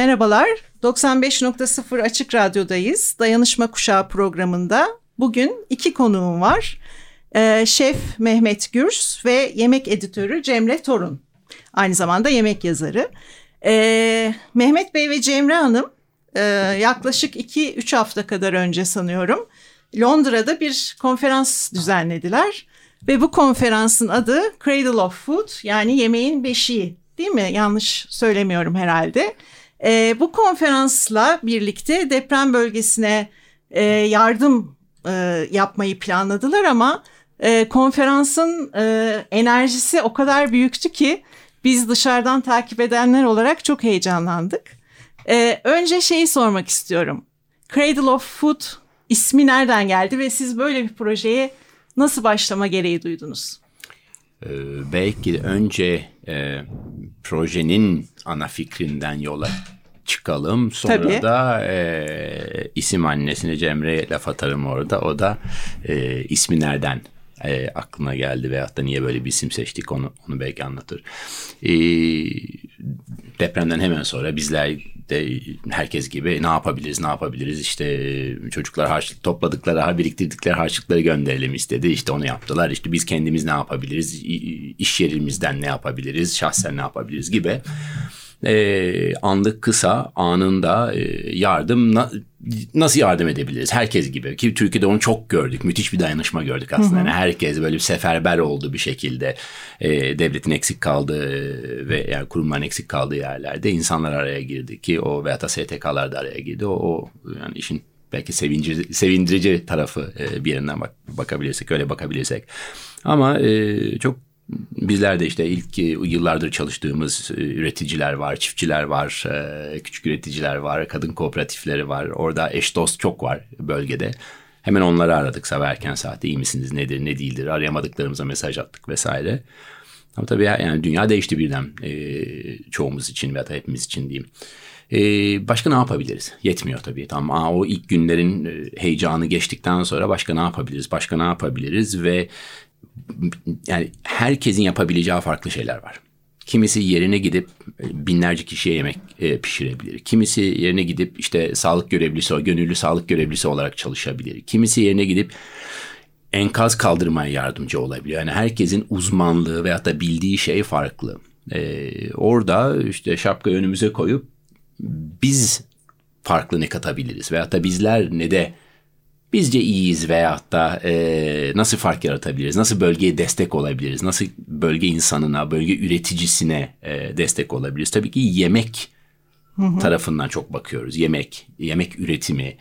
Merhabalar, 95.0 Açık Radyo'dayız. Dayanışma Kuşağı programında bugün iki konuğum var. Ee, Şef Mehmet Gürs ve yemek editörü Cemre Torun. Aynı zamanda yemek yazarı. Ee, Mehmet Bey ve Cemre Hanım e, yaklaşık 2-3 hafta kadar önce sanıyorum Londra'da bir konferans düzenlediler. Ve bu konferansın adı Cradle of Food yani yemeğin beşiği değil mi? Yanlış söylemiyorum herhalde. E, bu konferansla birlikte deprem bölgesine e, yardım e, yapmayı planladılar ama e, konferansın e, enerjisi o kadar büyüktü ki biz dışarıdan takip edenler olarak çok heyecanlandık. E, önce şeyi sormak istiyorum. Cradle of Food ismi nereden geldi ve siz böyle bir projeye nasıl başlama gereği duydunuz? Ee, belki önce e, projenin ana fikrinden yola çıkalım. Sonra Tabii. da e, isim annesine Cemre'ye laf atarım orada. O da e, ismi nereden e, aklına geldi veyahut da niye böyle bir isim seçtik onu onu belki anlatır. E, depremden hemen sonra bizler de herkes gibi ne yapabiliriz ne yapabiliriz? İşte çocuklar harçlık topladıkları har biriktirdikleri harçlıkları gönderelim istedi. İşte onu yaptılar. İşte biz kendimiz ne yapabiliriz? İş yerimizden ne yapabiliriz? Şahsen ne yapabiliriz? Gibi e, anlık kısa anında e, yardım na, nasıl yardım edebiliriz? Herkes gibi. Ki Türkiye'de onu çok gördük. Müthiş bir dayanışma gördük aslında. Yani herkes böyle bir seferber oldu bir şekilde. E, devletin eksik kaldığı ve yani kurumların eksik kaldığı yerlerde insanlar araya girdi ki o veya da STK'lar da araya girdi. O, o yani işin belki sevinci, sevindirici tarafı e, bir yerinden bak, bakabilirsek öyle bakabilirsek. Ama e, çok Bizler de işte ilk yıllardır çalıştığımız e, üreticiler var, çiftçiler var, e, küçük üreticiler var, kadın kooperatifleri var. Orada eş dost çok var bölgede. Hemen onları aradık sabah erken saatte iyi misiniz nedir ne değildir arayamadıklarımıza mesaj attık vesaire. Ama tabii yani dünya değişti birden e, çoğumuz için veya hepimiz için diyeyim. E, başka ne yapabiliriz? Yetmiyor tabii. Tamam aa, o ilk günlerin e, heyecanı geçtikten sonra başka ne yapabiliriz? Başka ne yapabiliriz? Ve yani herkesin yapabileceği farklı şeyler var. Kimisi yerine gidip e, binlerce kişiye yemek e, pişirebilir. Kimisi yerine gidip işte sağlık görevlisi, gönüllü sağlık görevlisi olarak çalışabilir. Kimisi yerine gidip enkaz kaldırmaya yardımcı olabilir. Yani herkesin uzmanlığı veyahut da bildiği şey farklı. Ee, orada işte şapka önümüze koyup biz farklı ne katabiliriz veyahut da bizler ne de bizce iyiyiz veyahut da e, nasıl fark yaratabiliriz? Nasıl bölgeye destek olabiliriz? Nasıl bölge insanına, bölge üreticisine e, destek olabiliriz? Tabii ki yemek tarafından çok bakıyoruz. Yemek, yemek üretimi,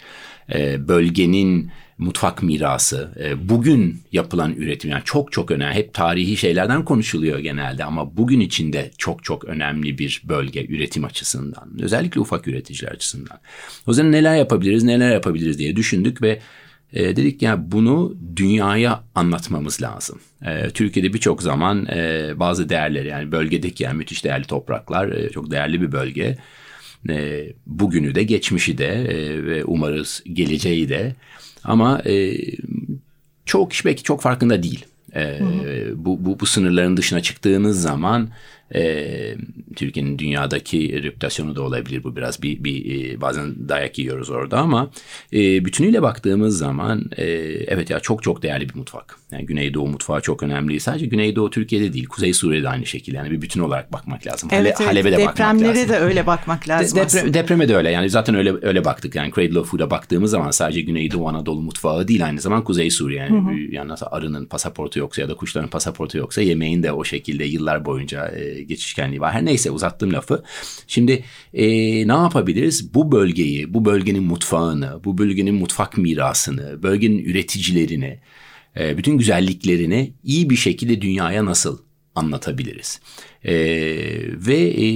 e, bölgenin mutfak mirası, e, bugün yapılan üretim yani çok çok önemli. Hep tarihi şeylerden konuşuluyor genelde ama bugün içinde çok çok önemli bir bölge üretim açısından. Özellikle ufak üreticiler açısından. O yüzden neler yapabiliriz, neler yapabiliriz diye düşündük ve e, dedik ya bunu dünyaya anlatmamız lazım. Türkiye'de birçok zaman bazı değerleri yani bölgedeki yani müthiş değerli topraklar çok değerli bir bölge. E, bugünü de geçmişi de e, ve umarız geleceği de ama e, çoğu kişi belki çok farkında değil. E, bu, bu, bu sınırların dışına çıktığınız zaman e, Türkiye'nin dünyadaki reputasyonu da olabilir bu biraz bir, bir e, bazen dayak yiyoruz orada ama e, bütünüyle baktığımız zaman e, evet ya çok çok değerli bir mutfak. Yani Güneydoğu mutfağı çok önemli. Sadece Güneydoğu Türkiye'de değil, Kuzey Suriye'de aynı şekilde. Yani bir bütün olarak bakmak lazım. Evet, Hale, evet. Halep'e de bakmak lazım. Depremlere de öyle bakmak lazım. De, depre, depreme de öyle. Yani zaten öyle öyle baktık. Yani Cradle of Food'a baktığımız zaman sadece Güneydoğu Anadolu mutfağı değil aynı zaman Kuzey Suriye. Yani, hı hı. yani nasıl arının pasaportu yoksa ya da kuşların pasaportu yoksa yemeğin de o şekilde yıllar boyunca e, geçişkenliği var. Her neyse uzattım lafı. Şimdi e, ne yapabiliriz? Bu bölgeyi, bu bölgenin mutfağını, bu bölgenin mutfak mirasını, bölgenin üreticilerini, e, bütün güzelliklerini iyi bir şekilde dünyaya nasıl anlatabiliriz? E, ve e,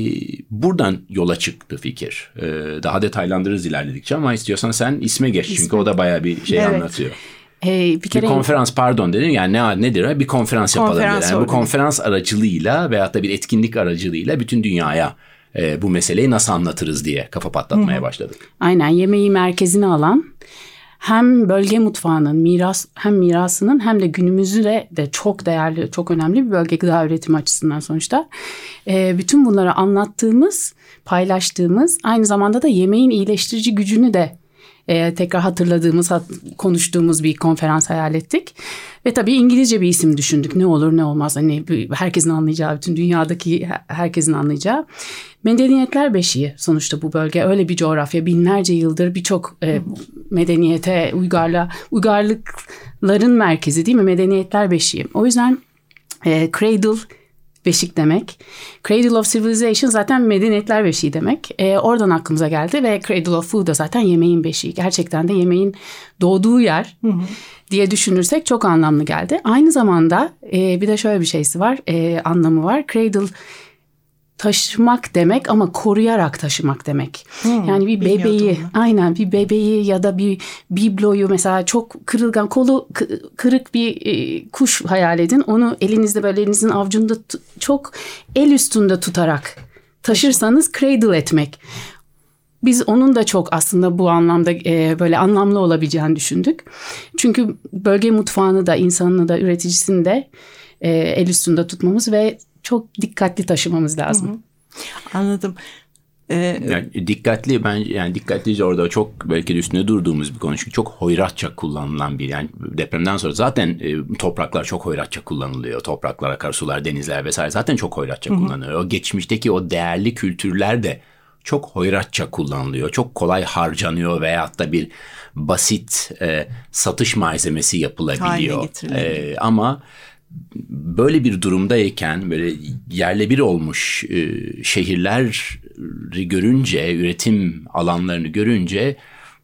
buradan yola çıktı fikir. E, daha detaylandırırız ilerledikçe ama istiyorsan sen isme geç İsmi. çünkü o da bayağı bir şey evet. anlatıyor. Ee, bir, kere... bir konferans pardon dedim yani ne nedir bir konferans yapalım konferans Yani bu konferans aracılığıyla veyahut da bir etkinlik aracılığıyla bütün dünyaya e, bu meseleyi nasıl anlatırız diye kafa patlatmaya Hı-hı. başladık. Aynen yemeği merkezine alan hem bölge mutfağının miras hem mirasının hem de günümüzde de çok değerli, çok önemli bir bölge gıda üretimi açısından sonuçta. E, bütün bunları anlattığımız, paylaştığımız aynı zamanda da yemeğin iyileştirici gücünü de e, tekrar hatırladığımız, hat, konuştuğumuz bir konferans hayal ettik. Ve tabii İngilizce bir isim düşündük. Ne olur ne olmaz. Hani herkesin anlayacağı, bütün dünyadaki herkesin anlayacağı. Medeniyetler beşiği sonuçta bu bölge. Öyle bir coğrafya. Binlerce yıldır birçok e, medeniyete, uygarla, uygarlıkların merkezi değil mi? Medeniyetler beşiği. O yüzden e, cradle beşik demek. Cradle of Civilization zaten medeniyetler beşiği demek. E, oradan aklımıza geldi ve Cradle of Food da zaten yemeğin beşiği. Gerçekten de yemeğin doğduğu yer hı hı. diye düşünürsek çok anlamlı geldi. Aynı zamanda e, bir de şöyle bir şeysi var, e, anlamı var. Cradle taşımak demek ama koruyarak taşımak demek. Hmm, yani bir bebeği aynen bir bebeği ya da bir bibloyu mesela çok kırılgan kolu kırık bir e, kuş hayal edin. Onu elinizde böyle elinizin avucunda çok el üstünde tutarak taşırsanız cradle etmek. Biz onun da çok aslında bu anlamda e, böyle anlamlı olabileceğini düşündük. Çünkü bölge mutfağını da insanını da üreticisini de e, el üstünde tutmamız ve çok dikkatli taşımamız lazım. Hı hı. Anladım. Ee, yani dikkatli ben yani dikkatlice orada çok belki de üstünde durduğumuz bir konu çünkü çok hoyratça kullanılan bir yani depremden sonra zaten e, topraklar çok hoyratça kullanılıyor. Topraklar, akarsular, denizler vesaire zaten çok hoyratça Hı-hı. kullanılıyor. O geçmişteki o değerli kültürler de çok hoyratça kullanılıyor. Çok kolay harcanıyor veyahut da bir basit e, satış malzemesi yapılabiliyor. E, ama böyle bir durumdayken böyle yerle bir olmuş e, şehirleri görünce, üretim alanlarını görünce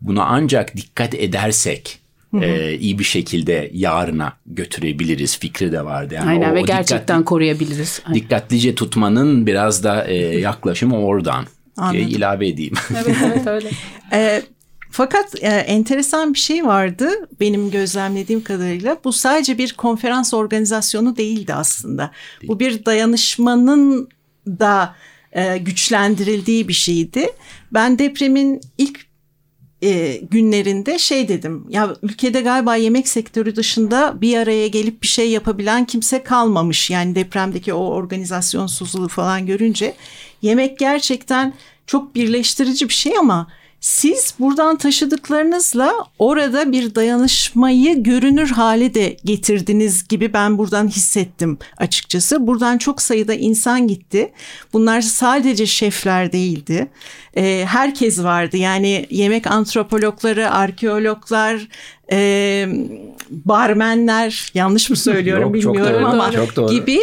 buna ancak dikkat edersek E, iyi bir şekilde yarına götürebiliriz fikri de vardı. Yani Aynen o, ve o gerçekten dikkatli, koruyabiliriz. Aynen. Dikkatlice tutmanın biraz da e, yaklaşımı oradan. Anladım. ilave edeyim. Evet evet öyle. ee, fakat e, enteresan bir şey vardı benim gözlemlediğim kadarıyla. Bu sadece bir konferans organizasyonu değildi aslında. Değil. Bu bir dayanışmanın da e, güçlendirildiği bir şeydi. Ben depremin ilk e, günlerinde şey dedim ya ülkede galiba yemek sektörü dışında bir araya gelip bir şey yapabilen kimse kalmamış. Yani depremdeki o organizasyonsuzluğu falan görünce yemek gerçekten çok birleştirici bir şey ama siz buradan taşıdıklarınızla orada bir dayanışmayı görünür hale de getirdiniz gibi ben buradan hissettim açıkçası. Buradan çok sayıda insan gitti. Bunlar sadece şefler değildi. Ee, herkes vardı yani yemek antropologları, arkeologlar, e, barmenler yanlış mı söylüyorum Yok, bilmiyorum doğru, ama çok doğru. gibi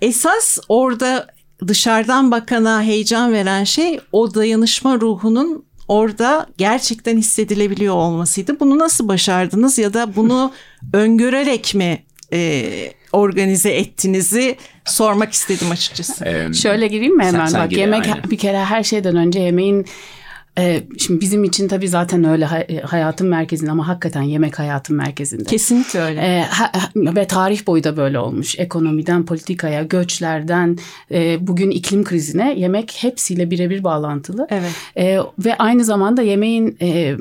esas orada dışarıdan bakana heyecan veren şey o dayanışma ruhunun orada gerçekten hissedilebiliyor olmasıydı. Bunu nasıl başardınız ya da bunu öngörerek mi e, organize ettiğinizi sormak istedim açıkçası. Ee, Şöyle gireyim mi hemen? Sen, sen Bak yemek aynen. bir kere her şeyden önce yemeğin ee, şimdi bizim için tabii zaten öyle hayatın merkezinde ama hakikaten yemek hayatın merkezinde. Kesinlikle öyle. Ee, ve tarih boyu da böyle olmuş. Ekonomiden politikaya, göçlerden e, bugün iklim krizine yemek hepsiyle birebir bağlantılı. Evet. Ee, ve aynı zamanda yemeğin e,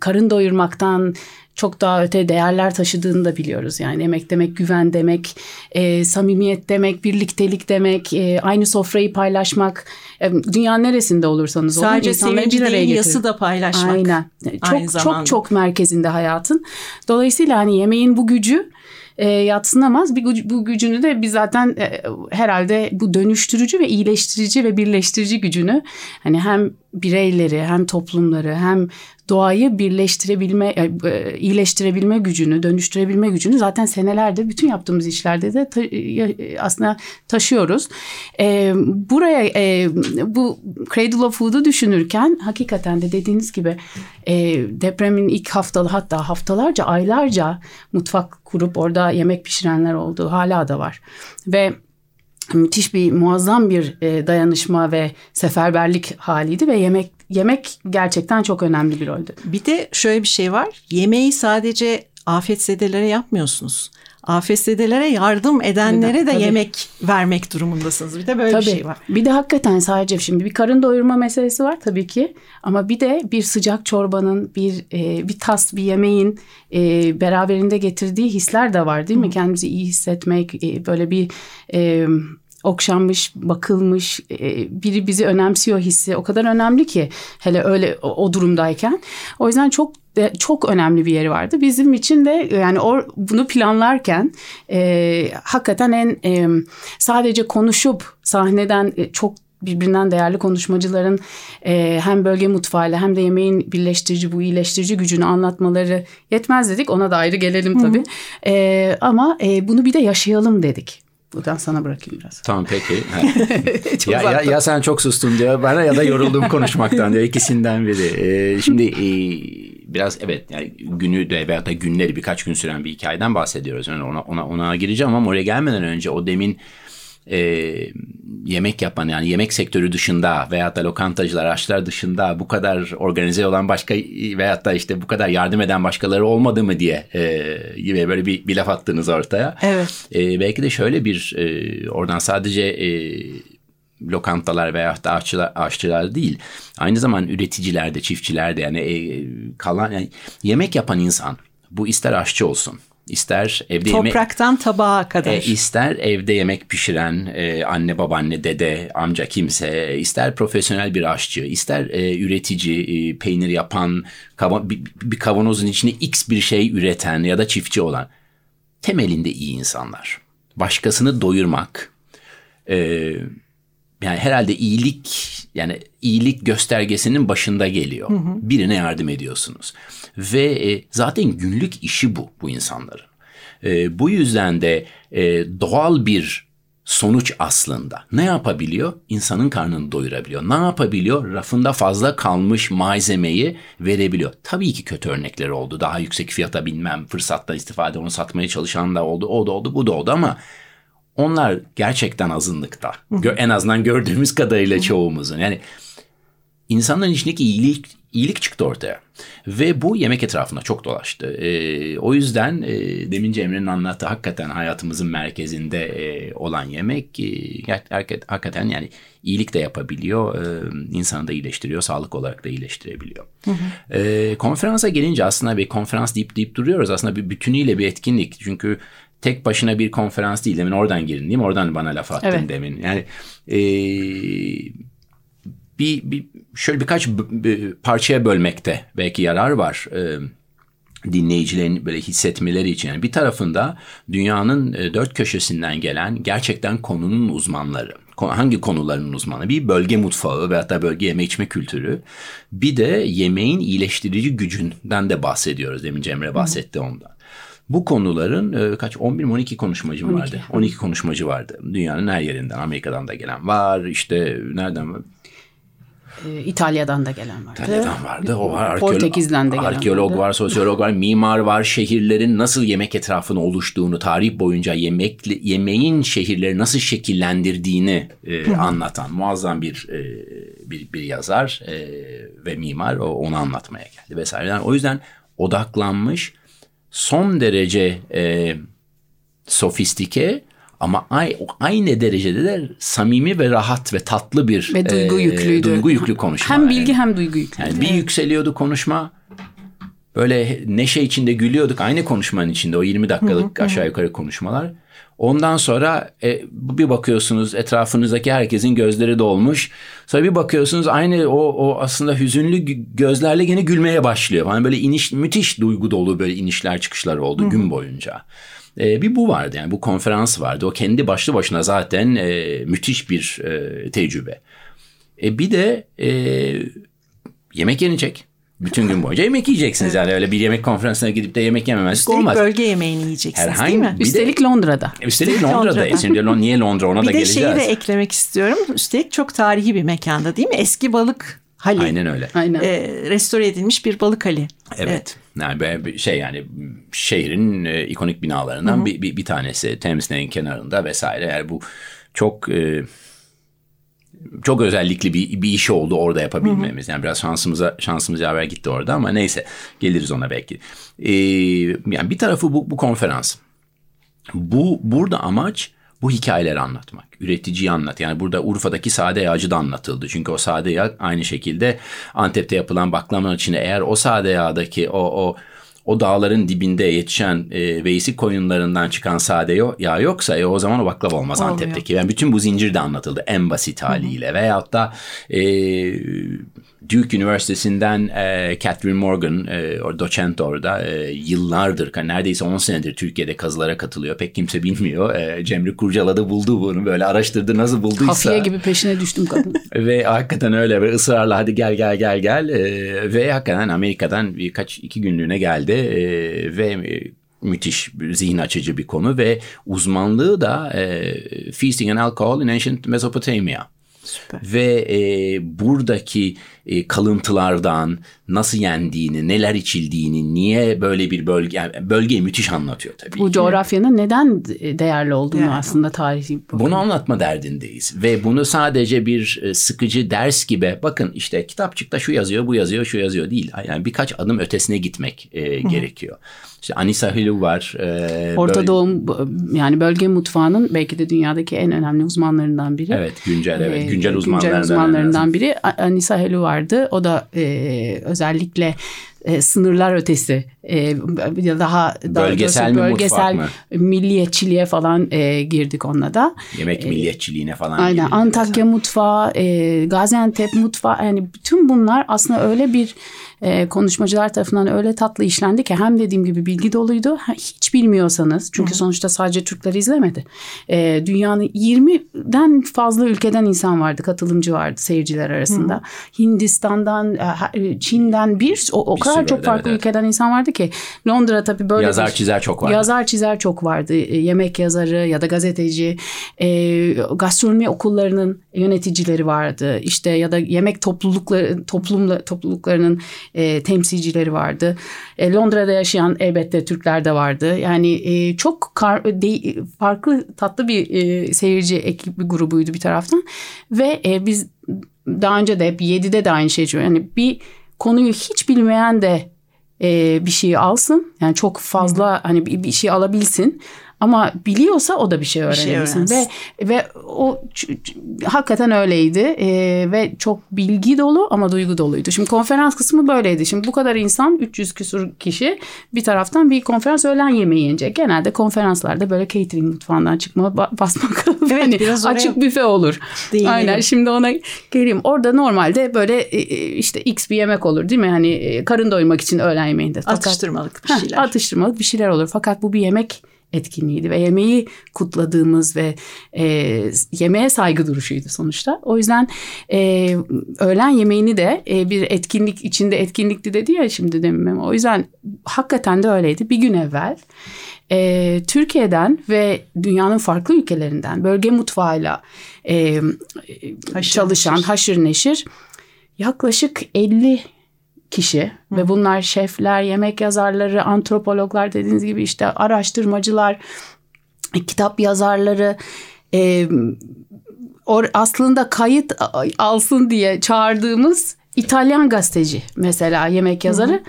karın doyurmaktan çok daha öte değerler taşıdığını da biliyoruz. Yani emek demek, güven demek, e, samimiyet demek, birliktelik demek, e, aynı sofrayı paylaşmak. E, dünyanın neresinde olursanız olun Sadece insanları bir araya yası da paylaşmak. Aynen. Çok Aynı çok çok merkezinde hayatın. Dolayısıyla hani yemeğin bu gücü e, yatsınamaz. Bir, bu gücünü de biz zaten e, herhalde bu dönüştürücü ve iyileştirici ve birleştirici gücünü hani hem bireyleri hem toplumları hem doğayı birleştirebilme, e, e, iyileştirebilme gücünü, dönüştürebilme gücünü zaten senelerde bütün yaptığımız işlerde de ta, e, aslında taşıyoruz. E, buraya e, bu Cradle of Food'u düşünürken hakikaten de dediğiniz gibi e, depremin ilk haftalı hatta haftalarca, aylarca mutfak kurup orada yemek pişirenler oldu. Hala da var. Ve müthiş bir muazzam bir e, dayanışma ve seferberlik haliydi ve yemek yemek gerçekten çok önemli bir roldü. Bir de şöyle bir şey var. Yemeği sadece afetzedelere yapmıyorsunuz. Afetzedelere yardım edenlere de Tabii. yemek vermek durumundasınız. Bir de böyle Tabii. bir şey var. Bir de hakikaten sadece şimdi bir karın doyurma meselesi var tabii ki. Ama bir de bir sıcak çorbanın, bir e, bir tas bir yemeğin e, beraberinde getirdiği hisler de var değil mi? Kendimizi iyi hissetmek, e, böyle bir e, okşanmış, bakılmış, e, biri bizi önemsiyor hissi o kadar önemli ki hele öyle o, durumdayken. O yüzden çok çok önemli bir yeri vardı. Bizim için de yani o, bunu planlarken e, hakikaten en e, sadece konuşup sahneden e, çok birbirinden değerli konuşmacıların e, hem bölge mutfağıyla hem de yemeğin birleştirici bu iyileştirici gücünü anlatmaları yetmez dedik. Ona da ayrı gelelim tabii. E, ama e, bunu bir de yaşayalım dedik. Buradan sana bırakayım biraz. Tamam peki. Ya, ya, ya sen çok sustun diyor bana ya da yoruldum konuşmaktan diyor ikisinden biri. Ee, şimdi e, biraz evet yani günü de veyahut da günleri birkaç gün süren bir hikayeden bahsediyoruz. Yani ona, ona, ona gireceğim ama oraya gelmeden önce o demin e, yemek yapan yani yemek sektörü dışında veyahut da lokantacılar, aşçılar dışında bu kadar organize olan başka veyahut da işte bu kadar yardım eden başkaları olmadı mı diye e, gibi böyle bir, bir laf attınız ortaya. Evet. E, belki de şöyle bir e, oradan sadece e, lokantalar veya da aşçılar, aşçılar değil. Aynı zamanda üreticiler de çiftçiler de yani e, kalan yani yemek yapan insan bu ister aşçı olsun ister evde yemek Topraktan tabağa kadar. e, ister evde yemek pişiren e, anne babaanne dede amca kimse ister profesyonel bir aşçı ister e, üretici e, peynir yapan kava- bir, bir kavanozun içine x bir şey üreten ya da çiftçi olan temelinde iyi insanlar. Başkasını doyurmak e, yani herhalde iyilik yani iyilik göstergesinin başında geliyor. Birine yardım ediyorsunuz. Ve e, zaten günlük işi bu bu insanların. E, bu yüzden de e, doğal bir sonuç aslında. Ne yapabiliyor? İnsanın karnını doyurabiliyor. Ne yapabiliyor? Rafında fazla kalmış malzemeyi verebiliyor. Tabii ki kötü örnekleri oldu. Daha yüksek fiyata bilmem, fırsattan istifade onu satmaya çalışan da oldu. O da oldu, bu da oldu ama onlar gerçekten azınlıkta. En azından gördüğümüz kadarıyla çoğumuzun. Yani insanların içindeki iyilik iyilik çıktı ortaya. Ve bu yemek etrafında çok dolaştı. Ee, o yüzden e, demin Cemre'nin anlattığı hakikaten hayatımızın merkezinde e, olan yemek e, hakikaten yani iyilik de yapabiliyor, e, insanı da iyileştiriyor, sağlık olarak da iyileştirebiliyor. E, konferansa gelince aslında bir konferans deyip deyip duruyoruz. Aslında bir bütünüyle bir etkinlik. Çünkü tek başına bir konferans değil. Demin oradan girin mi? Oradan bana laf attın Evet. demin. Yani e, bir, bir şöyle birkaç b- b- parçaya bölmekte belki yarar var. E, dinleyicilerin böyle hissetmeleri için. Yani bir tarafında dünyanın e, dört köşesinden gelen gerçekten konunun uzmanları. Hangi konuların uzmanı? Bir bölge mutfağı ve hatta bölge yeme içme kültürü. Bir de yemeğin iyileştirici gücünden de bahsediyoruz. Demin Cemre bahsetti ondan. Bu konuların e, kaç 11 mi 12 konuşmacı mı vardı? 12 konuşmacı vardı. Dünyanın her yerinden Amerika'dan da gelen var. işte nereden? E, İtalya'dan da gelen var. İtalya'dan vardı. O var. Arkeolo- Portekiz'den de gelen Arkeolog vardı. var, sosyolog var, mimar var. Şehirlerin nasıl yemek etrafına oluştuğunu, tarih boyunca yemek yemeğin şehirleri nasıl şekillendirdiğini e, anlatan muazzam bir e, bir, bir yazar e, ve mimar o, onu anlatmaya geldi vesaire. Yani o yüzden odaklanmış son derece e, sofistike ama ay- aynı derecede de samimi ve rahat ve tatlı bir Ve duygu e, yüklüydü. duygu yüklü konuşma. Hem Yani- bilgi hem duygu yüklü. yani bir yükseliyordu konuşma. Böyle neşe içinde gülüyorduk. Aynı konuşmanın içinde o 20 dakikalık aşağı yukarı konuşmalar. Ondan sonra e, bir bakıyorsunuz etrafınızdaki herkesin gözleri dolmuş. Sonra bir bakıyorsunuz aynı o, o aslında hüzünlü gö- gözlerle yine gülmeye başlıyor. Hani böyle iniş müthiş duygu dolu böyle inişler çıkışlar oldu gün boyunca. E, bir bu vardı yani bu konferans vardı. O kendi başlı başına zaten e, müthiş bir e, tecrübe. E, bir de e, yemek yenecek. Bütün gün boyunca yemek yiyeceksiniz yani öyle bir yemek konferansına gidip de yemek yememezlik Üstelik olmaz. bölge yemeğini yiyeceksiniz Herhangi değil mi? bir de- Üstelik Londra'da. Üstelik Üstelik Londra'dayız. Londra'da. Şimdi Lon- niye Londra ona da Bir de geleceğiz. şeyi de eklemek istiyorum. Üstelik çok tarihi bir mekanda değil mi? Eski balık hali. Aynen öyle. Aynen. Ee, restore edilmiş bir balık hali. Evet. Yani böyle bir şey yani şehrin e, ikonik binalarından bir, bir, bir tanesi Thames Nehri'nin kenarında vesaire. Yani bu çok e, çok özellikli bir, bir iş oldu orada yapabilmemiz. Yani biraz şansımıza şansımız yaver gitti orada ama neyse geliriz ona belki. Ee, yani bir tarafı bu, bu konferans. Bu burada amaç bu hikayeleri anlatmak. Üreticiyi anlat. Yani burada Urfa'daki sade yağcı da anlatıldı. Çünkü o sade yağ aynı şekilde Antep'te yapılan baklamanın içinde eğer o sade yağdaki o, o o dağların dibinde yetişen e, veysik koyunlarından çıkan sade yo- yağ yoksa e, o zaman o baklava olmaz Olmuyor. Antep'teki. Yani bütün bu zincir de anlatıldı en basit haliyle. Veyahut da e, Duke Üniversitesi'nden e, Catherine Morgan, e, o doçent orada e, yıllardır, hani neredeyse 10 senedir Türkiye'de kazılara katılıyor. Pek kimse bilmiyor. E, Cemre Kurcaladı buldu bunu böyle araştırdı nasıl bulduysa. Hafiye gibi peşine düştüm kadın. Ve hakikaten öyle ve ısrarla hadi gel gel gel gel Ee, ve hakikaten Amerika'dan birkaç iki günlüğüne geldi Ee, ve e, müthiş zihin açıcı bir konu ve uzmanlığı da e, Feasting and Alcohol in Ancient Mesopotamia. Süper. Ve e, buradaki e, kalıntılardan nasıl yendiğini, neler içildiğini, niye böyle bir bölge, yani bölgeyi müthiş anlatıyor tabii. Bu ki. coğrafyanın neden değerli olduğunu Yani. aslında tarihi. Bunu anlatma derdindeyiz ve bunu sadece bir e, sıkıcı ders gibi bakın işte kitapçıkta şu yazıyor bu yazıyor şu yazıyor değil. Yani birkaç adım ötesine gitmek e, gerekiyor. İşte Anisa Hilu var. e, Orta böyle- Doğu yani bölge mutfağının belki de dünyadaki en önemli uzmanlarından biri. Evet güncel evet Ee, güncel uzmanlardan. uzmanlarından biri A- Anisa Helu vardı. O da e, özellikle e, sınırlar ötesi e, daha, daha Bölgesel doğrusu mi, bölgesel mutfak milliyetçiliğe falan e, girdik onunla da. Yemek milliyetçiliğine falan. Aynen gibi. Antakya mutfağı, e, Gaziantep mutfağı yani bütün bunlar aslında öyle bir e, konuşmacılar tarafından öyle tatlı işlendi ki hem dediğim gibi bilgi doluydu. Hiç bilmiyorsanız çünkü sonuçta sadece Türkler izlemedi. E, dünyanın 20'den fazla ülkeden insan vardı, katılımcı vardı seyirciler arasında. Hindistan'dan, e, ha- e, Çin'den bir o, o Bir kadar çok evet, farklı evet. ülkeden insan vardı ki Londra tabii böyle Yazar bir- çizer çok vardı. Yazar çizer çok vardı. E, Yemek yazarı ya da gazeteci, e, gastronomi okullarının yöneticileri vardı. İşte ya da yemek toplulukları toplumla topluluklarının e, temsilcileri vardı. E, Londra'da yaşayan elbette Türkler de vardı. Yani e, çok kar, de- farklı tatlı bir e, seyirci ekip bir grubuydu bir taraftan ve e, biz daha önce de hep 7'de de aynı şey. Yani bir konuyu hiç bilmeyen de e, bir şeyi alsın. Yani çok fazla hani bir, bir şey alabilsin. Ama biliyorsa o da bir şey şey öğrenebilsin. öğrensin. ve ve o hakikaten öyleydi. E, ve çok bilgi dolu ama duygu doluydu. Şimdi konferans kısmı böyleydi. Şimdi bu kadar insan 300 küsur kişi bir taraftan bir konferans öğlen yemeği yenecek. Genelde konferanslarda böyle catering mutfağından çıkma ba- basmak. Evet, hani biraz oraya açık büfe olur. değinelim. Aynen şimdi ona geleyim. Orada normalde böyle e, e, işte x bir yemek olur değil mi? Hani e, karın doyurmak için öğlen yemeğinde. Fakat- Atıştırmalık bir Heh, şeyler. atıştırmalık bir şeyler olur. Fakat bu bir yemek etkinliğiydi ve yemeği kutladığımız ve e, yemeğe saygı duruşuydu sonuçta. O yüzden e, öğlen yemeğini de e, bir etkinlik içinde etkinlikti dedi ya şimdi demin. O yüzden hakikaten de öyleydi. Bir gün evvel e, Türkiye'den ve dünyanın farklı ülkelerinden bölge mutfağıyla e, Haşır çalışan neşir. haşır neşir yaklaşık 50 kişi ve bunlar şefler, yemek yazarları, antropologlar dediğiniz gibi işte araştırmacılar, kitap yazarları e, or, aslında kayıt alsın diye çağırdığımız İtalyan gazeteci mesela yemek yazarı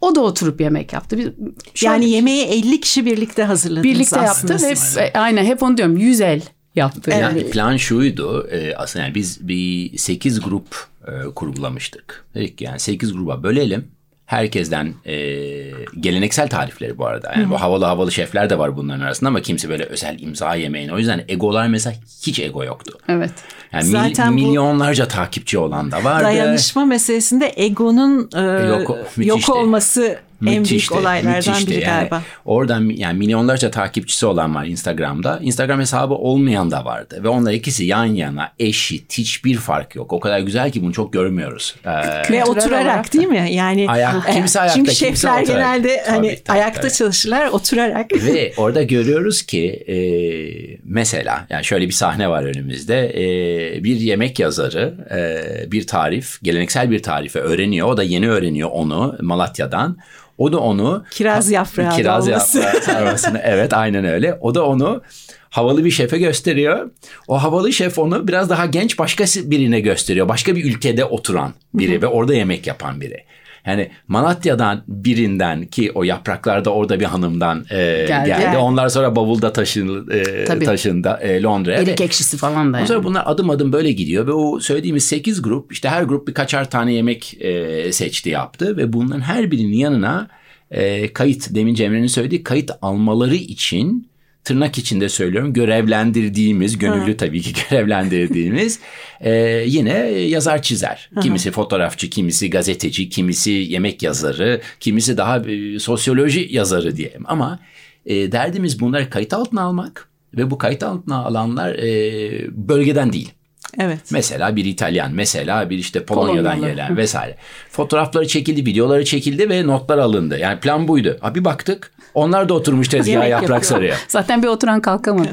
o da oturup yemek yaptı. Biz, şöyle- Yani yemeği 50 kişi birlikte hazırladınız birlikte aslında yaptı ve aynen hep onu diyorum 100 el yaptı. Yani Yani plan şuydu aslında yani biz bir 8 grup e, kurgulamıştık. Dedik ki yani 8 gruba bölelim. Herkesten e, geleneksel tarifleri bu arada. Yani bu havalı havalı şefler de var bunların arasında ama kimse böyle özel imza yemeyin. O yüzden egolar mesela hiç ego yoktu. evet. Yani mil- Zaten bu- milyonlarca takipçi olan da vardı. Dayanışma meselesinde egonun e, Yok, yok, müthişti. en büyük olaylardan müthişti. biri Yani galiba. Oradan yani milyonlarca takipçisi olan var Instagram'da. Instagram hesabı olmayan da vardı. Ve onlar ikisi yan yana eşit hiçbir fark yok. O kadar güzel ki bunu çok görmüyoruz. Ee, Ve oturarak değil mi? Yani Ayak- e, kimisi ayakta, Çünkü kimisi şefler oturarak. genelde Tabii, hani tabii, ayakta tabii. çalışırlar, oturarak. Ve orada görüyoruz ki e, mesela yani şöyle bir sahne var önümüzde. E, bir yemek yazarı e, bir tarif, geleneksel bir tarife öğreniyor. O da yeni öğreniyor onu Malatya'dan. O da onu kiraz yaprağı kiraz dolması. yaprağı sarmasını evet aynen öyle. O da onu havalı bir şefe gösteriyor. O havalı şef onu biraz daha genç başka birine gösteriyor. Başka bir ülkede oturan biri ve orada yemek yapan biri. Yani Malatya'dan birinden ki o yapraklarda orada bir hanımdan e, geldi. geldi. Onlar sonra bavulda taşın, e, taşındı e, Londra'ya. Erik ekşisi falan da. Yani. Sonra bunlar adım adım böyle gidiyor ve o söylediğimiz 8 grup işte her grup birkaçar tane yemek e, seçti yaptı ve bunların her birinin yanına e, kayıt demin Cemre'nin söylediği kayıt almaları için tırnak içinde söylüyorum görevlendirdiğimiz, gönüllü tabii ki görevlendirdiğimiz e, yine yazar çizer. Kimisi fotoğrafçı, kimisi gazeteci, kimisi yemek yazarı, kimisi daha e, sosyoloji yazarı diyelim. Ama e, derdimiz bunları kayıt altına almak ve bu kayıt altına alanlar e, bölgeden değil. Evet. Mesela bir İtalyan, mesela bir işte Polonya'dan Polonyalı. gelen vesaire. Fotoğrafları çekildi, videoları çekildi ve notlar alındı. Yani plan buydu. Ha bir baktık onlar da oturmuş tezgaha yaprak sarıyor. Zaten bir oturan kalkamadı.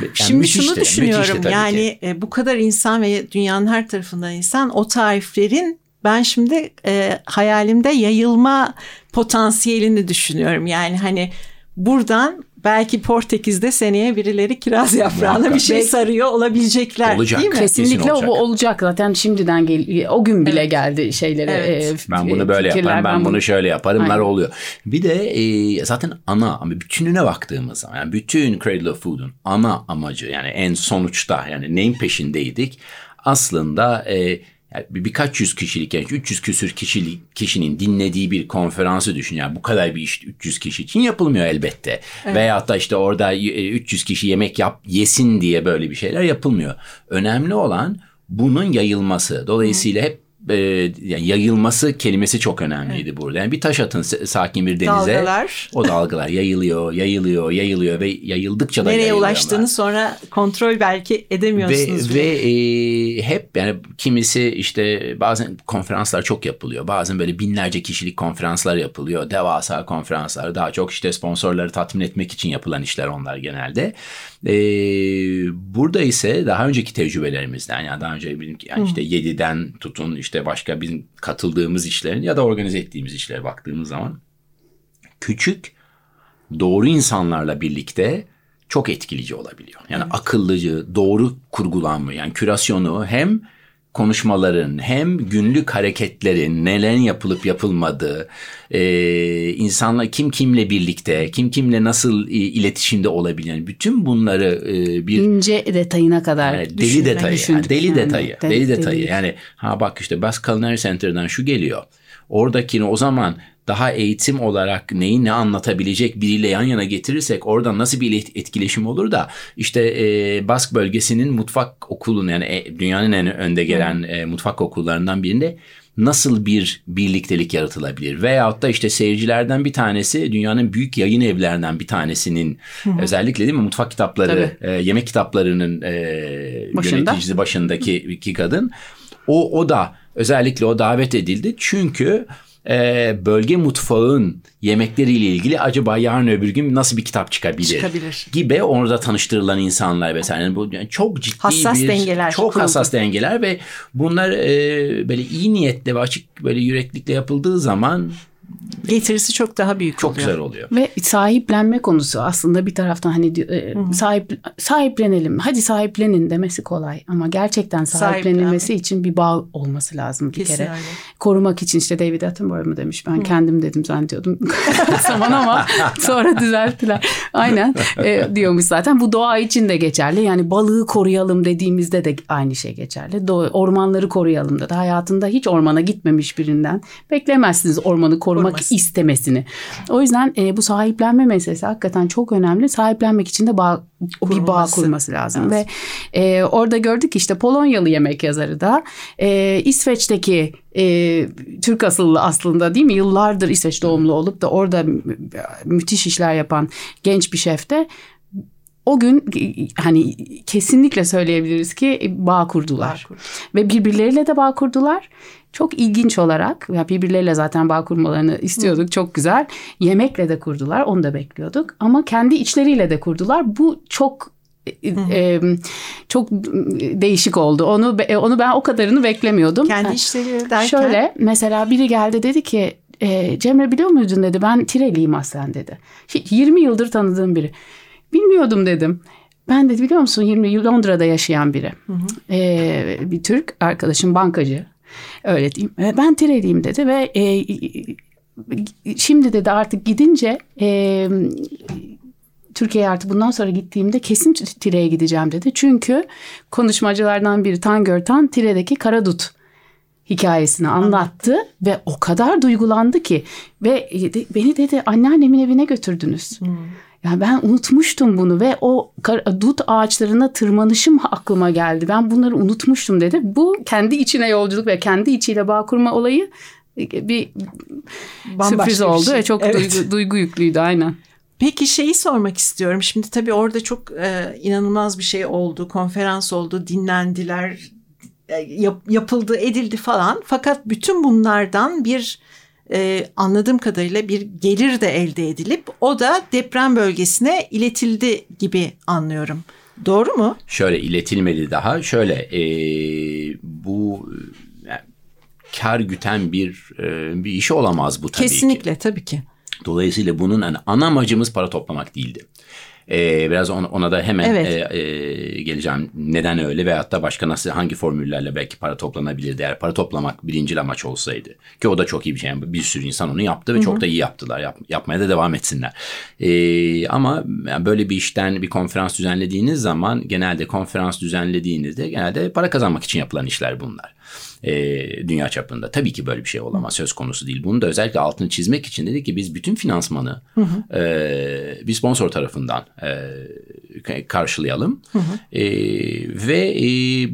Yani Şimdi şunu düşünüyorum yani e, bu kadar insan ve dünyanın her tarafından insan o tariflerin ben şimdi e, hayalimde yayılma potansiyelini düşünüyorum. Yani hani buradan belki Portekiz'de seneye birileri kiraz yaprağına bir şey sarıyor olabilecekler olacak. değil mi? Kesinlikle Kesin olacak. o olacak zaten şimdiden gel o gün bile evet. geldi şeylere. Evet. E, ben bunu böyle yaparım ben, bunu şöyle yaparımlar Aynen. oluyor. Bir de e, zaten ana ama bütününe baktığımız zaman yani bütün Cradle of Food'un ana amacı yani en sonuçta yani neyin peşindeydik aslında e, yani birkaç yüz kişilik yani 300 küsür kişilik kişinin dinlediği bir konferansı düşün. Yani bu kadar bir iş 300 kişi için yapılmıyor elbette. Evet. Veyahut da işte orada 300 kişi yemek yap yesin diye böyle bir şeyler yapılmıyor. Önemli olan bunun yayılması. Dolayısıyla hep e, yani yayılması kelimesi çok önemliydi evet. burada. Yani bir taş atın sakin bir denize. Dalgalar. O dalgalar yayılıyor, yayılıyor, yayılıyor ve yayıldıkça da Nereye ulaştığını sonra kontrol belki edemiyorsunuz. Ve, ve e, hep yani kimisi işte bazen konferanslar çok yapılıyor. Bazen böyle binlerce kişilik konferanslar yapılıyor. Devasa konferanslar daha çok işte sponsorları tatmin etmek için yapılan işler onlar genelde. E, burada ise daha önceki tecrübelerimizden yani daha önce yani işte 7'den tutun işte başka bizim katıldığımız işlerin ya da organize ettiğimiz işlere baktığımız zaman küçük doğru insanlarla birlikte çok etkileyici olabiliyor. Yani evet. akıllıcı, doğru kurgulanma yani kürasyonu hem konuşmaların hem günlük hareketlerin nelerin yapılıp yapılmadığı, e, insanla kim kimle birlikte, kim kimle nasıl e, iletişimde olabilir. Yani bütün bunları e, bir ince detayına kadar yani deli detayı, yani deli yani, detayı, deli, deli detayı. Yani ha bak işte Basque Culinary Center'dan şu geliyor. Oradakini o zaman daha eğitim olarak neyi ne anlatabilecek biriyle yan yana getirirsek oradan nasıl bir etkileşim olur da işte e, Bask bölgesinin mutfak okulun yani e, dünyanın en önde gelen e, mutfak okullarından birinde nasıl bir birliktelik yaratılabilir? Veyahut da işte seyircilerden bir tanesi dünyanın büyük yayın evlerinden bir tanesinin Hı. özellikle değil mi mutfak kitapları, e, yemek kitaplarının e, Başında. yöneticisi başındaki iki kadın. O, o da özellikle o davet edildi çünkü e, bölge mutfağın yemekleriyle ilgili acaba yarın öbür gün nasıl bir kitap çıkabilir, çıkabilir. gibi orada tanıştırılan insanlar vesaire. Yani bu yani çok ciddi hassas bir dengeler çok kuruldu. hassas dengeler ve bunlar e, böyle iyi niyetle ve açık böyle yüreklikle yapıldığı zaman getirisi çok daha büyük çok oluyor. güzel oluyor. Ve sahiplenme konusu aslında bir taraftan hani e, sahip sahiplenelim. Hadi sahiplenin demesi kolay ama gerçekten sahiplenilmesi Sahiplen. için bir bağ olması lazım bir Kesin kere. Korumak için işte David Attenborough mu demiş. Ben Hı. kendim dedim zannediyordum zaman ama sonra düzelttiler. Aynen e, diyormuş zaten. Bu doğa için de geçerli. Yani balığı koruyalım dediğimizde de aynı şey geçerli. Doğa, ormanları koruyalım da, da hayatında hiç ormana gitmemiş birinden beklemezsiniz ormanı korumak Koruması. İstemesini. O yüzden e, bu sahiplenme meselesi hakikaten çok önemli. Sahiplenmek için de bağ, bir bağ kurması lazım. lazım. Ve e, orada gördük işte Polonyalı yemek yazarı da e, İsveç'teki e, Türk asıllı aslında değil mi? Yıllardır İsveç doğumlu olup da orada müthiş işler yapan genç bir şef de o gün hani kesinlikle söyleyebiliriz ki bağ kurdular. Bağ kurdu. Ve birbirleriyle de bağ kurdular. Çok ilginç olarak ya birbirleriyle zaten bağ kurmalarını istiyorduk. Hı. Çok güzel. Yemekle de kurdular. Onu da bekliyorduk. Ama kendi içleriyle de kurdular. Bu çok e, çok değişik oldu. Onu onu ben o kadarını beklemiyordum. Kendi işleri derken? Şöyle mesela biri geldi dedi ki e, Cemre biliyor muydun dedi ben Tireliyim aslen dedi. 20 yıldır tanıdığım biri. Bilmiyordum dedim. Ben de biliyor musun 20 yıl Londra'da yaşayan biri. Hı hı. E, bir Türk arkadaşım bankacı. Öyle diyeyim. E, ben Tireliyim dedi ve e, şimdi dedi artık gidince e, Türkiye'ye artık bundan sonra gittiğimde kesin Tire'ye gideceğim dedi. Çünkü konuşmacılardan biri Tan Görtan Tire'deki Karadut hikayesini anlattı ve o kadar duygulandı ki ve beni dedi anneannemin evine götürdünüz. Hmm. Yani ben unutmuştum bunu ve o dut ağaçlarına tırmanışım aklıma geldi. Ben bunları unutmuştum dedi. Bu kendi içine yolculuk ve kendi içiyle bağ kurma olayı bir Bambaşka sürpriz oldu. Şey. Çok evet. duygu, duygu yüklüydü aynen. Peki şeyi sormak istiyorum. Şimdi tabii orada çok e, inanılmaz bir şey oldu. Konferans oldu, dinlendiler, e, yap, yapıldı, edildi falan. Fakat bütün bunlardan bir e, anladığım kadarıyla bir gelir de elde edilip o da deprem bölgesine iletildi gibi anlıyorum. Doğru mu? Şöyle iletilmedi daha. Şöyle e, bu yani, kar güten bir e, bir işi olamaz bu tabii Kesinlikle, ki. Kesinlikle tabii ki. Dolayısıyla bunun yani ana amacımız para toplamak değildi. Ee, biraz ona, ona da hemen evet. e, e, geleceğim. Neden öyle veyahut da başka nasıl hangi formüllerle belki para toplanabilirdi eğer para toplamak birinci amaç olsaydı. Ki o da çok iyi bir şey. Yani bir sürü insan onu yaptı ve Hı-hı. çok da iyi yaptılar. Yap, yapmaya da devam etsinler. Ee, ama böyle bir işten bir konferans düzenlediğiniz zaman genelde konferans düzenlediğinizde genelde para kazanmak için yapılan işler bunlar e, dünya çapında. Tabii ki böyle bir şey olamaz söz konusu değil. Bunu da özellikle altını çizmek için dedik ki biz bütün finansmanı hı hı. E, bir sponsor tarafından e, karşılayalım. Hı hı. E, ve e,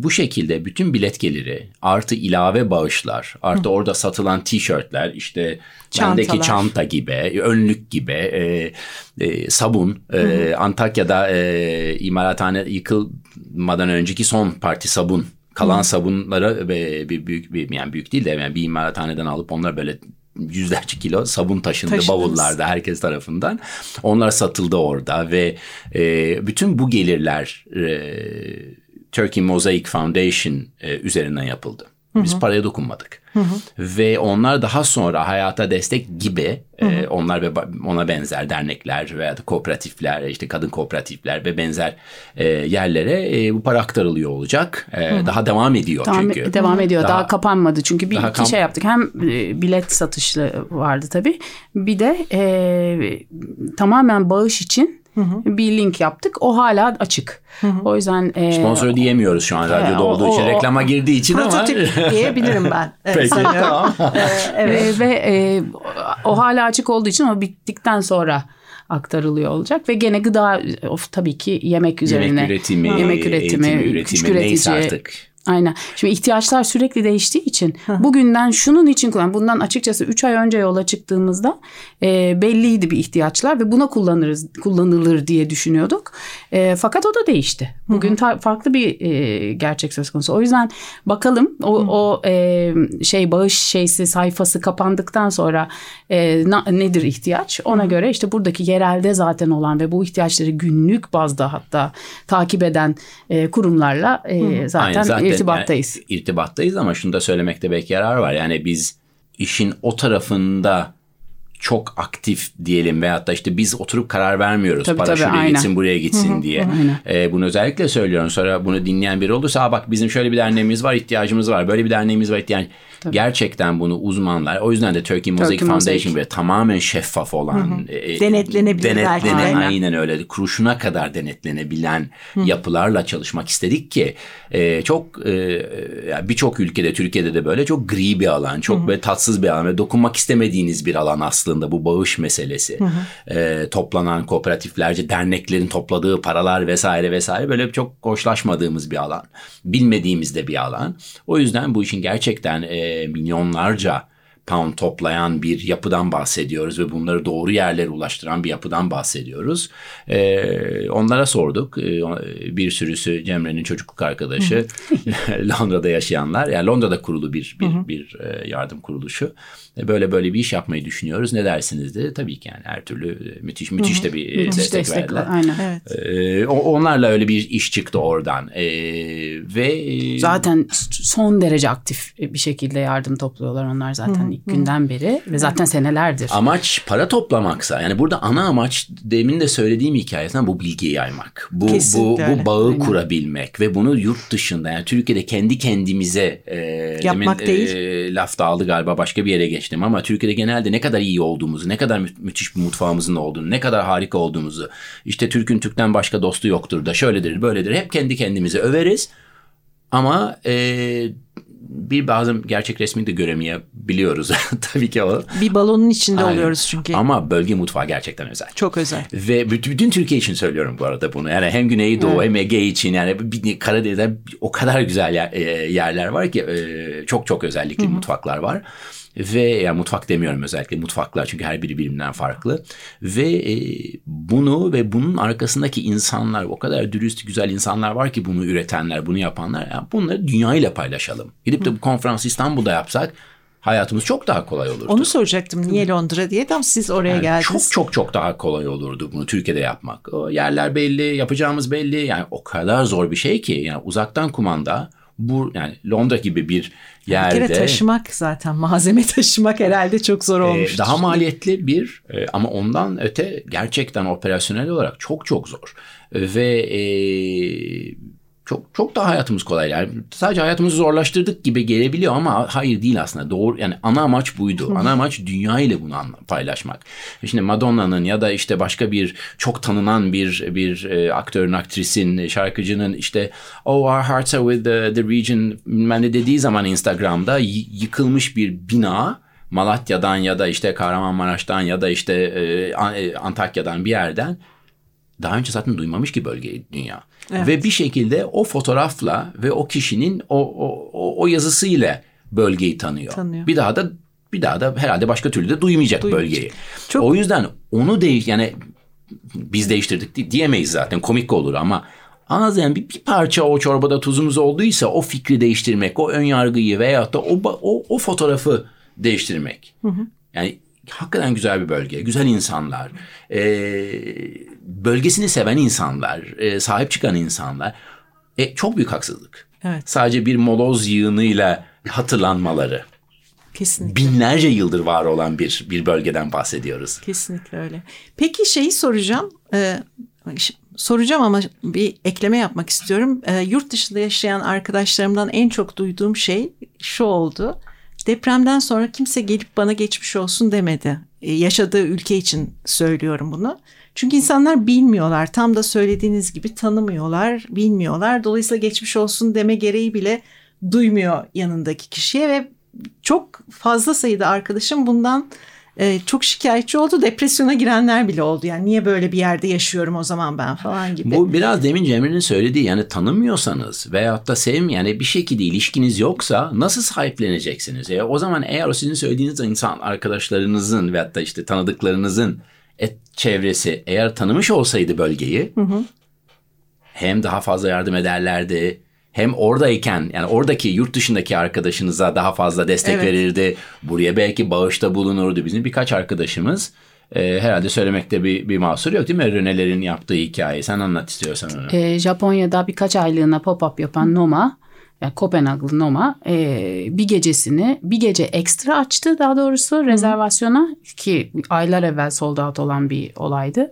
bu şekilde bütün bilet geliri artı ilave bağışlar artı hı. orada satılan tişörtler işte Çantalar. bendeki çanta gibi önlük gibi e, e, sabun e, hı hı. Antakya'da e, imalathane yıkılmadan önceki son parti sabun kalan sabunlara ve bir büyük bir yani büyük değil de yani bir imalathaneden alıp onlar böyle yüzlerce kilo sabun taşındı Taşınız. bavullarda herkes tarafından. Onlar satıldı orada ve e, bütün bu gelirler e, Turkey Mosaic Foundation e, üzerinden yapıldı. Biz Hı-hı. paraya dokunmadık. Hı-hı. Ve onlar daha sonra hayata destek gibi e, onlar ve ona benzer dernekler veya da kooperatifler, işte kadın kooperatifler ve benzer e, yerlere e, bu para aktarılıyor olacak. E, daha devam ediyor devam, çünkü. Devam ediyor. Daha, daha kapanmadı. Çünkü bir iki kamp- şey yaptık. Hem e, bilet satışlı vardı tabii. Bir de e, tamamen bağış için Hı hı. Bir link yaptık. O hala açık. Hı hı. O yüzden e, sponsor diyemiyoruz şu an radyoda e, olduğu o, için o, reklama girdiği için prototip ama diyebilirim ben. Peki tamam. e, evet. ve e, o hala açık olduğu için o bittikten sonra aktarılıyor olacak ve gene gıda of tabii ki yemek üzerine yemek üretimi, yemek üretimi, eğitimi, üretimi neyse artık Aynen. Şimdi ihtiyaçlar sürekli değiştiği için bugünden şunun için kullan. Bundan açıkçası 3 ay önce yola çıktığımızda e, belliydi bir ihtiyaçlar ve buna kullanırız kullanılır diye düşünüyorduk. E, fakat o da değişti. Bugün ta, farklı bir e, gerçek söz konusu. O yüzden bakalım o, o e, şey bağış şeysi sayfası kapandıktan sonra e, na, nedir ihtiyaç? Ona göre işte buradaki yerelde zaten olan ve bu ihtiyaçları günlük bazda hatta takip eden e, kurumlarla e, zaten, Aynen, zaten irtibattayız. Yani, irtibattayız ama şunu da söylemekte belki yarar var. Yani biz işin o tarafında çok aktif diyelim veyahut da işte biz oturup karar vermiyoruz. Tabii, Para tabii, şuraya aynen. gitsin buraya gitsin diye. Ee, bunu özellikle söylüyorum. Sonra bunu dinleyen biri olursa bak bizim şöyle bir derneğimiz var ihtiyacımız var. Böyle bir derneğimiz var ihtiyacımız Tabii. Gerçekten bunu uzmanlar o yüzden de Turkey Mosaic Turkey Foundation böyle tamamen şeffaf olan hı. E, denetlenebilir denetlene, belki. Aynen öyle kuruşuna kadar denetlenebilen hı. yapılarla çalışmak istedik ki e, çok e, birçok ülkede Türkiye'de de böyle çok gri bir alan çok hı böyle tatsız bir alan ve dokunmak istemediğiniz bir alan aslında bu bağış meselesi. Hı hı. E, toplanan kooperatiflerce derneklerin topladığı paralar vesaire vesaire böyle çok hoşlaşmadığımız bir alan. Bilmediğimiz de bir alan. O yüzden bu işin gerçekten e, milyonlarca pound toplayan bir yapıdan bahsediyoruz ve bunları doğru yerlere ulaştıran bir yapıdan bahsediyoruz. Ee, onlara sorduk. Ee, bir sürüsü Cemre'nin çocukluk arkadaşı Londra'da yaşayanlar. Yani Londra'da kurulu bir bir, bir e, yardım kuruluşu. E, böyle böyle bir iş yapmayı düşünüyoruz. Ne dersiniz dedi. Tabii ki yani her türlü e, müthiş müthiş de bir müthiş destek, destek verdiler. Aynen. Evet. Ee, onlarla öyle bir iş çıktı oradan. Ee, ve zaten son derece aktif bir şekilde yardım topluyorlar onlar zaten. Hı ilk günden beri ve zaten senelerdir. Amaç para toplamaksa yani burada ana amaç demin de söylediğim hikayesinden bu bilgiyi yaymak. Bu bu, bu bağı Aynen. kurabilmek ve bunu yurt dışında yani Türkiye'de kendi kendimize e, yapmak demin, değil. E, laf dağıldı galiba başka bir yere geçtim ama Türkiye'de genelde ne kadar iyi olduğumuzu, ne kadar mü- müthiş bir mutfağımızın olduğunu, ne kadar harika olduğumuzu, işte Türk'ün Türk'ten başka dostu yoktur da şöyledir, böyledir. Hep kendi kendimize överiz. Ama e, bir bazı gerçek resmi de göremeyebiliyoruz tabii ki o. Bir balonun içinde Aynen. oluyoruz çünkü. Ama bölge mutfağı gerçekten özel. Çok özel. Ve bütün, bütün Türkiye için söylüyorum bu arada bunu. Yani hem Güneydoğu evet. hem Ege için yani Karadeniz'de o kadar güzel yer, e, yerler var ki e, çok çok özellikli Hı-hı. mutfaklar var. Ve yani mutfak demiyorum özellikle mutfaklar çünkü her biri birbirinden farklı. Ve e, bunu ve bunun arkasındaki insanlar o kadar dürüst güzel insanlar var ki bunu üretenler bunu yapanlar. Yani bunları dünyayla paylaşalım. Gidip de bu konferans İstanbul'da yapsak hayatımız çok daha kolay olurdu. Onu soracaktım niye Londra diye tam siz oraya yani geldiniz. Çok çok çok daha kolay olurdu bunu Türkiye'de yapmak. O yerler belli, yapacağımız belli. Yani o kadar zor bir şey ki yani uzaktan kumanda bu yani Londra gibi bir yerde. Bir kere taşımak zaten malzeme taşımak herhalde çok zor olmuş. E, daha maliyetli bir e, ama ondan öte gerçekten operasyonel olarak çok çok zor. Ve e, çok çok daha hayatımız kolay. Yani sadece hayatımızı zorlaştırdık gibi gelebiliyor ama hayır değil aslında. Doğru yani ana amaç buydu. Ana amaç dünya ile bunu paylaşmak. Şimdi Madonna'nın ya da işte başka bir çok tanınan bir bir e, aktörün, aktrisin, şarkıcının işte oh our hearts are with the, the region bilmem ne dediği zaman Instagram'da yıkılmış bir bina Malatya'dan ya da işte Kahramanmaraş'tan ya da işte e, e Antakya'dan bir yerden daha önce zaten duymamış ki bölgeyi dünya. Evet. Ve bir şekilde o fotoğrafla ve o kişinin o, o, o yazısıyla bölgeyi tanıyor. tanıyor. Bir daha da bir daha da herhalde başka türlü de duymayacak, duymayacak. bölgeyi. Çok... O yüzden onu değiş yani biz değiştirdik diyemeyiz zaten komik olur ama az yani bir, bir parça o çorbada tuzumuz olduysa o fikri değiştirmek, o ön yargıyı veyahut da o, o, o fotoğrafı değiştirmek. Hı hı. Yani hakikaten güzel bir bölge, güzel insanlar, e, bölgesini seven insanlar, e, sahip çıkan insanlar. E, çok büyük haksızlık. Evet. Sadece bir moloz yığınıyla hatırlanmaları. Kesinlikle. Binlerce yıldır var olan bir bir bölgeden bahsediyoruz. Kesinlikle öyle. Peki şeyi soracağım. Ee, soracağım ama bir ekleme yapmak istiyorum. Ee, yurt dışında yaşayan arkadaşlarımdan en çok duyduğum şey şu oldu. Depremden sonra kimse gelip bana geçmiş olsun demedi. Ee, yaşadığı ülke için söylüyorum bunu. Çünkü insanlar bilmiyorlar. Tam da söylediğiniz gibi tanımıyorlar, bilmiyorlar. Dolayısıyla geçmiş olsun deme gereği bile duymuyor yanındaki kişiye ve çok fazla sayıda arkadaşım bundan e, çok şikayetçi oldu. Depresyona girenler bile oldu. Yani niye böyle bir yerde yaşıyorum o zaman ben falan gibi. Bu biraz demin Cemre'nin söylediği yani tanımıyorsanız veyahut da sevmeyen yani bir şekilde ilişkiniz yoksa nasıl sahipleneceksiniz? Ya, o zaman eğer o sizin söylediğiniz insan arkadaşlarınızın veyahut da işte tanıdıklarınızın et çevresi eğer tanımış olsaydı bölgeyi hı hı. hem daha fazla yardım ederlerdi hem oradayken yani oradaki yurt dışındaki arkadaşınıza daha fazla destek evet. verirdi. Buraya belki bağışta bulunurdu. Bizim birkaç arkadaşımız e, herhalde söylemekte bir, bir mahsur yok değil mi? Röne'lerin yaptığı hikaye. Sen anlat istiyorsan onu. E, Japonya'da birkaç aylığına pop-up yapan Noma yani Kopenhaglı Noma e, bir gecesini bir gece ekstra açtı daha doğrusu Hı. rezervasyona ki aylar evvel sold out olan bir olaydı.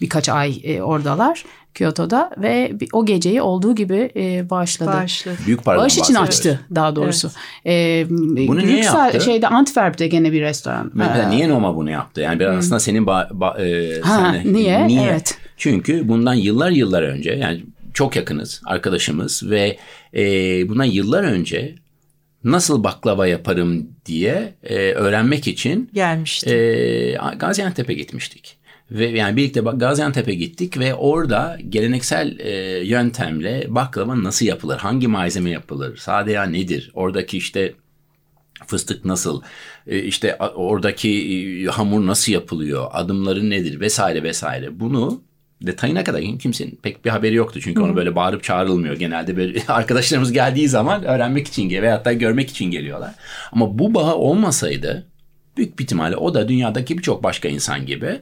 Birkaç ay e, oradalar Kyoto'da ve o geceyi olduğu gibi e, bağışladı. Bağışladı. Büyük paradan Bağış için açtı daha doğrusu. Evet. E, bunu niye yaptı? Şeyde Antwerp'te gene bir restoran. Mesela ee, niye Noma bunu yaptı? Yani biraz aslında senin ba, ba, e, ha, senle, niye? niye? Evet. Çünkü bundan yıllar yıllar önce yani çok yakınız arkadaşımız ve e, bundan yıllar önce nasıl baklava yaparım diye e, öğrenmek için gelmişti. E, Gaziantep'e gitmiştik. Ve yani birlikte Gaziantep'e gittik ve orada geleneksel e, yöntemle baklava nasıl yapılır? Hangi malzeme yapılır? Sade yağ nedir? Oradaki işte fıstık nasıl? E, işte oradaki e, hamur nasıl yapılıyor? Adımları nedir? Vesaire vesaire. Bunu detayına kadar kimsenin pek bir haberi yoktu. Çünkü onu böyle bağırıp çağrılmıyor. Genelde böyle arkadaşlarımız geldiği zaman öğrenmek için geliyor veyahut da görmek için geliyorlar. Ama bu bağ olmasaydı büyük bir ihtimalle o da dünyadaki birçok başka insan gibi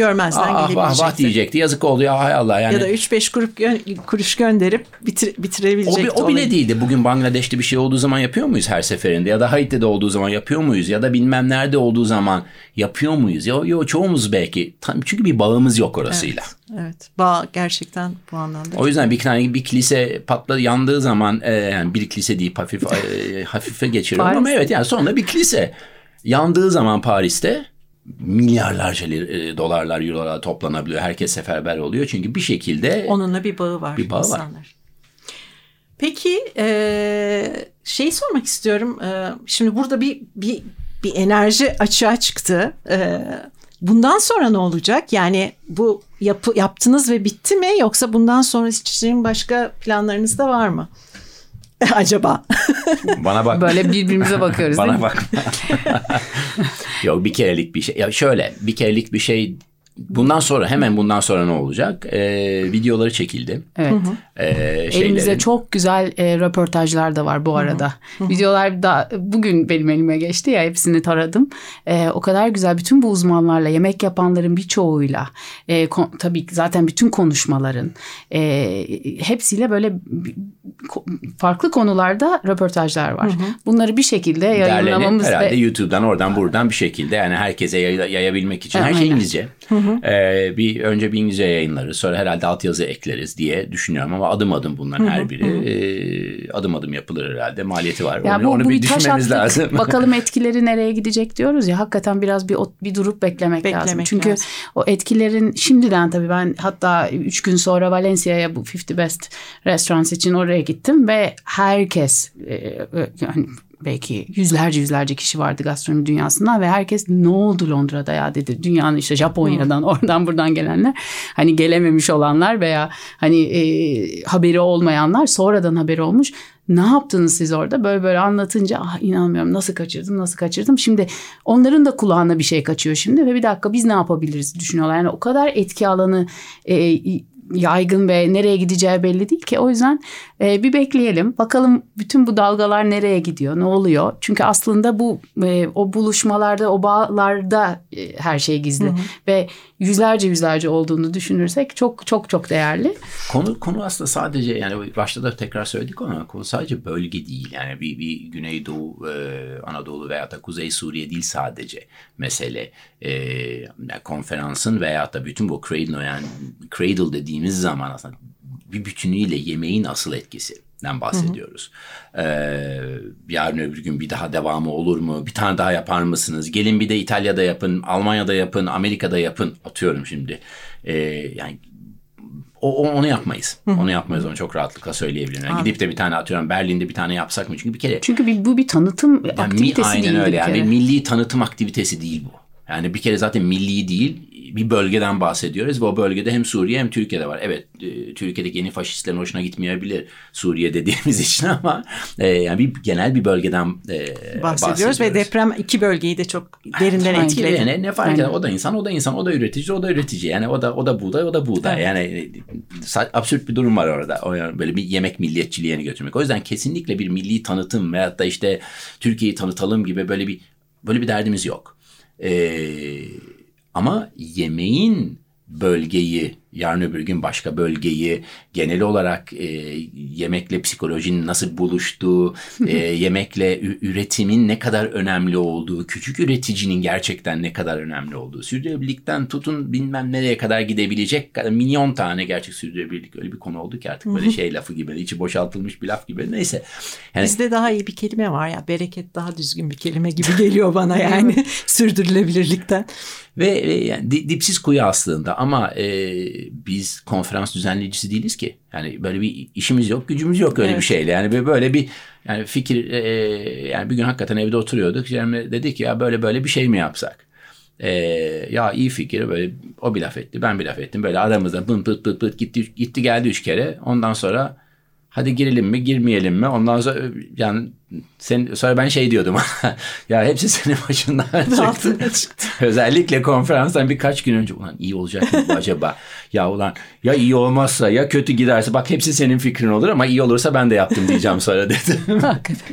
Görmezden ah, gelebilecekti. vah diyecekti. Yazık oldu ya hay Allah yani. Ya da 3-5 kuruş, gö- kuruş gönderip bitir, O, bitirebilecekti. bi- o bile olayı. değildi. Bugün Bangladeş'te bir şey olduğu zaman yapıyor muyuz her seferinde? Ya da Haiti'de olduğu zaman yapıyor muyuz? Ya da bilmem nerede olduğu zaman yapıyor muyuz? Yo, yo çoğumuz belki. Tam, çünkü bir bağımız yok orasıyla. Evet. Bağ gerçekten bu anlamda. O yüzden bir tane bir kilise patladı yandığı zaman e, yani bir kilise deyip hafif e, hafife geçiriyorum ama evet yani sonunda bir kilise yandığı zaman Paris'te milyarlarca e, dolarlar, eurolar toplanabiliyor. Herkes seferber oluyor çünkü bir şekilde Onunla bir bağı var. Bir bağı var. insanlar. Peki e, şey sormak istiyorum. E, şimdi burada bir bir bir enerji açığa çıktı. E, bundan sonra ne olacak? Yani bu yapı, yaptınız ve bitti mi? Yoksa bundan sonra için başka planlarınız da var mı? Acaba? bana bak. Böyle birbirimize bakıyoruz değil Bana mi? bak. Yok bir kerelik bir şey. Ya şöyle bir kerelik bir şey. Bundan sonra hemen bundan sonra ne olacak? Ee, videoları çekildi. Evet. Ee, Elimizde şeylerin. çok güzel e, röportajlar da var bu arada. Videolar da bugün benim elime geçti ya hepsini taradım. E, o kadar güzel bütün bu uzmanlarla yemek yapanların birçoğuyla e, kon- tabii zaten bütün konuşmaların e, hepsiyle böyle farklı konularda röportajlar var. Bunları bir şekilde derlenip yayınlamamız herhalde ve YouTube'dan oradan buradan bir şekilde yani herkese yayla- yayabilmek için her şey Aynen. İngilizce. Ee, bir önce bir İngilizce yayınlarız sonra herhalde altyazı ekleriz diye düşünüyorum ama adım adım bunların her biri ee, adım adım yapılır herhalde maliyeti var. Ya onu, bu, onu bu bir taş düşünmemiz attık. lazım. Bakalım etkileri nereye gidecek diyoruz ya. Hakikaten biraz bir bir durup beklemek, Beklemek lazım. Çünkü lazım. o etkilerin şimdiden tabii ben hatta üç gün sonra Valencia'ya bu 50 Best Restaurants için oraya gittim ve herkes e, e, yani belki yüzlerce yüzlerce kişi vardı gastronomi dünyasından ve herkes ne oldu Londra'da ya dedi. Dünyanın işte Japonya'dan oradan buradan gelenler hani gelememiş olanlar veya hani e, haberi olmayanlar sonradan haberi olmuş. Ne yaptınız siz orada? Böyle böyle anlatınca ah inanmıyorum nasıl kaçırdım nasıl kaçırdım. Şimdi onların da kulağına bir şey kaçıyor şimdi ve bir dakika biz ne yapabiliriz düşünüyorlar. Yani o kadar etki alanı e, yaygın ve nereye gideceği belli değil ki. O yüzden e, bir bekleyelim. Bakalım bütün bu dalgalar nereye gidiyor, ne oluyor? Çünkü aslında bu e, o buluşmalarda, o bağlarda e, her şey gizli ve yüzlerce yüzlerce olduğunu düşünürsek çok çok çok değerli. Konu konu aslında sadece yani başta da tekrar söyledik ama konu sadece bölge değil. Yani bir, bir Güneydoğu, e, Anadolu veya da Kuzey Suriye değil sadece mesele. E, yani konferansın veya da bütün bu cradle yani cradle dediğimiz zaman aslında bir bütünüyle yemeğin asıl etkisinden bahsediyoruz. Ee, yarın öbür gün bir daha devamı olur mu? Bir tane daha yapar mısınız? Gelin bir de İtalya'da yapın, Almanya'da yapın, Amerika'da yapın. Atıyorum şimdi. Ee, yani o, onu yapmayız. Onu yapmayız. Onu çok rahatlıkla söyleyebilirim. Yani gidip de bir tane atıyorum Berlin'de bir tane yapsak mı? Çünkü bir kere Çünkü bir, bu bir tanıtım yani mi- aktivitesi aynen değildir öyle. bir Yani bir milli tanıtım aktivitesi değil bu. Yani bir kere zaten milli değil bir bölgeden bahsediyoruz ve o bölgede hem Suriye hem Türkiye'de var. Evet e, Türkiye'deki yeni faşistlerin hoşuna gitmeyebilir Suriye dediğimiz için ama e, yani bir genel bir bölgeden e, bahsediyoruz, ve deprem iki bölgeyi de çok derinden etkiledi. ne, ne fark eder? O da insan, o da insan, o da üretici, o da üretici. Yani o da o da buğday, o da buğday. Evet. Yani e, absürt bir durum var orada. O yani böyle bir yemek milliyetçiliğini götürmek. O yüzden kesinlikle bir milli tanıtım veyahut da işte Türkiye'yi tanıtalım gibi böyle bir böyle bir derdimiz yok. Ee, ama yemeğin bölgeyi, yarın öbür gün başka bölgeyi, genel olarak e, yemekle psikolojinin nasıl buluştuğu, e, yemekle üretimin ne kadar önemli olduğu, küçük üreticinin gerçekten ne kadar önemli olduğu, sürdürülebilirlikten tutun bilmem nereye kadar gidebilecek kadar milyon tane gerçek sürdürülebilirlik öyle bir konu oldu ki artık böyle şey lafı gibi, içi boşaltılmış bir laf gibi. Neyse. Yani Bizde daha iyi bir kelime var ya bereket daha düzgün bir kelime gibi geliyor bana yani sürdürülebilirlikten. Ve, ve yani di- dipsiz kuyu aslında ama e, biz konferans düzenleyicisi değiliz ki. Yani böyle bir işimiz yok, gücümüz yok öyle Evet. bir şeyle. Yani böyle- böyle bir yani fikir e, yani bir gün hakikaten evde oturuyorduk. Cemre dedi ki ya böyle böyle bir şey mi yapsak? E, ya iyi fikir böyle o bir laf etti ben bir laf ettim böyle aramızda bın pıt pıt pıt gitti gitti geldi üç kere ondan sonra Hadi girelim mi girmeyelim mi? Ondan sonra yani sen, sonra ben şey diyordum. ya hepsi senin başından çıktı. Özellikle konferanstan birkaç gün önce ulan iyi olacak mı acaba? ya ulan ya iyi olmazsa ya kötü giderse bak hepsi senin fikrin olur ama iyi olursa ben de yaptım diyeceğim sonra dedim.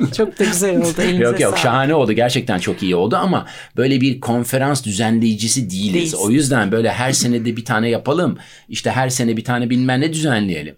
çok da güzel oldu. Elinize yok yok sağlık. şahane oldu. Gerçekten çok iyi oldu ama böyle bir konferans düzenleyicisi değiliz. Değilsin. O yüzden böyle her senede bir tane yapalım. İşte her sene bir tane bilmem ne düzenleyelim.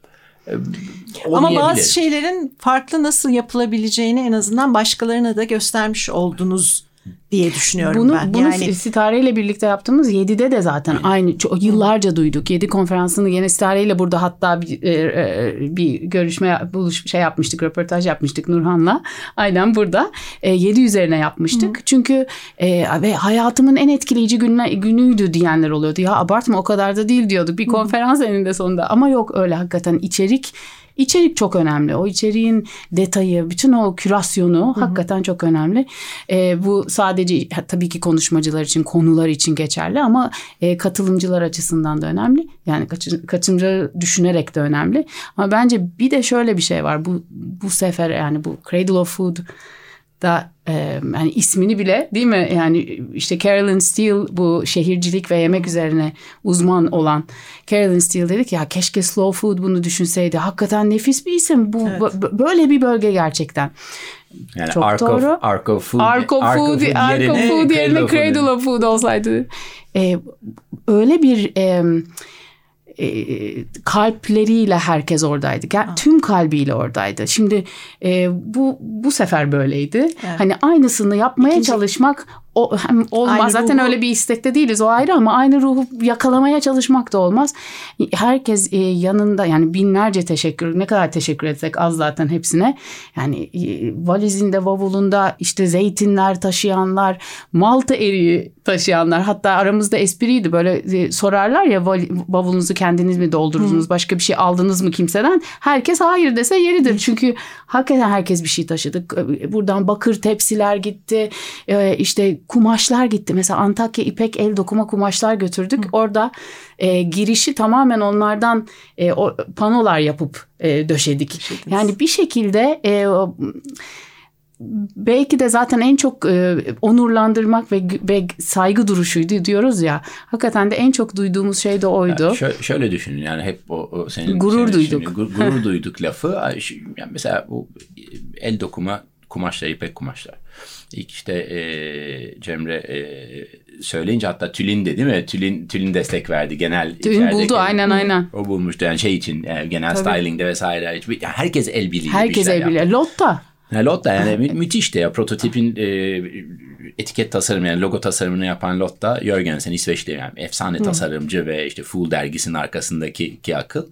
Ama bazı şeylerin farklı nasıl yapılabileceğini en azından başkalarına da göstermiş oldunuz diye düşünüyorum Bunu, ben. bunu yani Sitare ile birlikte yaptığımız 7'de de zaten aynı çok, yıllarca duyduk. 7 konferansını yine Sitare ile burada hatta bir, e, e, bir görüşme buluş şey yapmıştık, röportaj yapmıştık Nurhan'la. Aynen burada. E, 7 üzerine yapmıştık. Çünkü e, ve hayatımın en etkileyici gününe, günüydü diyenler oluyordu. Ya abartma o kadar da değil diyordu. Bir konferans eninde sonunda ama yok öyle hakikaten içerik İçerik çok önemli. O içeriğin detayı, bütün o kürasyonu hakikaten çok önemli. E, bu sadece tabii ki konuşmacılar için, konular için geçerli ama e, katılımcılar açısından da önemli. Yani kaçı, katılımcıları düşünerek de önemli. Ama bence bir de şöyle bir şey var. Bu bu sefer yani bu Cradle of Food da e, yani ismini bile değil mi yani işte Carolyn Steele bu şehircilik ve yemek üzerine uzman olan Carolyn Steele dedik ya keşke Slow Food bunu düşünseydi. Hakikaten nefis bir isim. Bu Evet. b- böyle bir bölge gerçekten. Yani Çok Ark doğru. Of Food, Ark of Food, Ark of Food yerine Cradle of Food olsaydı. E, öyle bir e, e, kalpleriyle herkes oradaydı. Ger- Tüm kalbiyle oradaydı. Şimdi e, bu bu sefer böyleydi. Evet. Hani aynısını yapmaya İkinci- çalışmak o hem olmaz. Aynı Zaten ruhu- öyle bir istekte değiliz o ayrı ama aynı ruhu yakalamaya çalışmak da olmaz. Herkes e, yanında yani binlerce teşekkür ne kadar teşekkür etsek az zaten hepsine. Yani e, valizinde bavulunda işte zeytinler taşıyanlar, malta eriği taşıyanlar hatta aramızda espriydi böyle e, sorarlar ya "Val- bavulunuzu kendiniz mi doldurdunuz başka bir şey aldınız mı kimseden? Herkes hayır dese yeridir. Çünkü hakikaten herkes bir şey taşıdı. Buradan bakır tepsiler gitti. E, işte kumaşlar gitti. Mesela Antakya İpek el dokuma kumaşlar götürdük. Orada e, girişi tamamen onlardan e, o panolar yapıp e, döşedik. Döşediniz. Yani bir şekilde e, o, belki de zaten en çok e, onurlandırmak ve, ve saygı duruşuydu diyoruz ya. Hakikaten de en çok duyduğumuz şey de oydu. Yani şö- şöyle düşünün yani hep o, o senin Gurur senin duyduk. şimdi gur- gurur duyduk lafı. Yani mesela bu el dokuma kumaşlar, ipek kumaşlar. İlk işte e, Cemre e, söyleyince hatta Tülin de değil mi? Tülin Tülin destek verdi genel. Tülin buldu aynen aynen. O bulmuştu yani şey için e, genel Tabii. stylingde vesaire. Hiçbir- yani herkes el birliği Herkes bir el bilir. Lotta. yani Lotta yani mü- müthişti ya prototipin e, etiket tasarımı yani logo tasarımını yapan Lotta Jörgensen İsveçli yani efsane tasarımcı ve işte Fool dergisinin arkasındaki ki akıl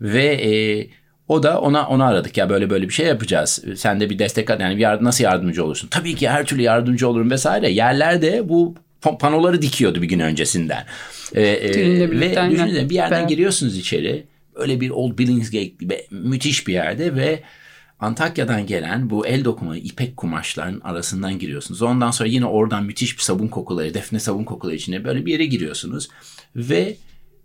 ve e, o da ona onu aradık ya böyle böyle bir şey yapacağız. Sen de bir destek yani bir yardım, nasıl yardımcı olursun? Tabii ki her türlü yardımcı olurum vesaire. Yerlerde bu pa- panoları dikiyordu bir gün öncesinden. E, e, birlikte, ve düşünsene bir yerden Ben- giriyorsunuz içeri. Böyle bir Old Billingsgate gibi müthiş bir yerde ve Antakya'dan gelen bu el dokuma ipek kumaşların arasından giriyorsunuz. Ondan sonra yine oradan müthiş bir sabun kokuları, defne sabun kokuları içine böyle bir yere giriyorsunuz. Ve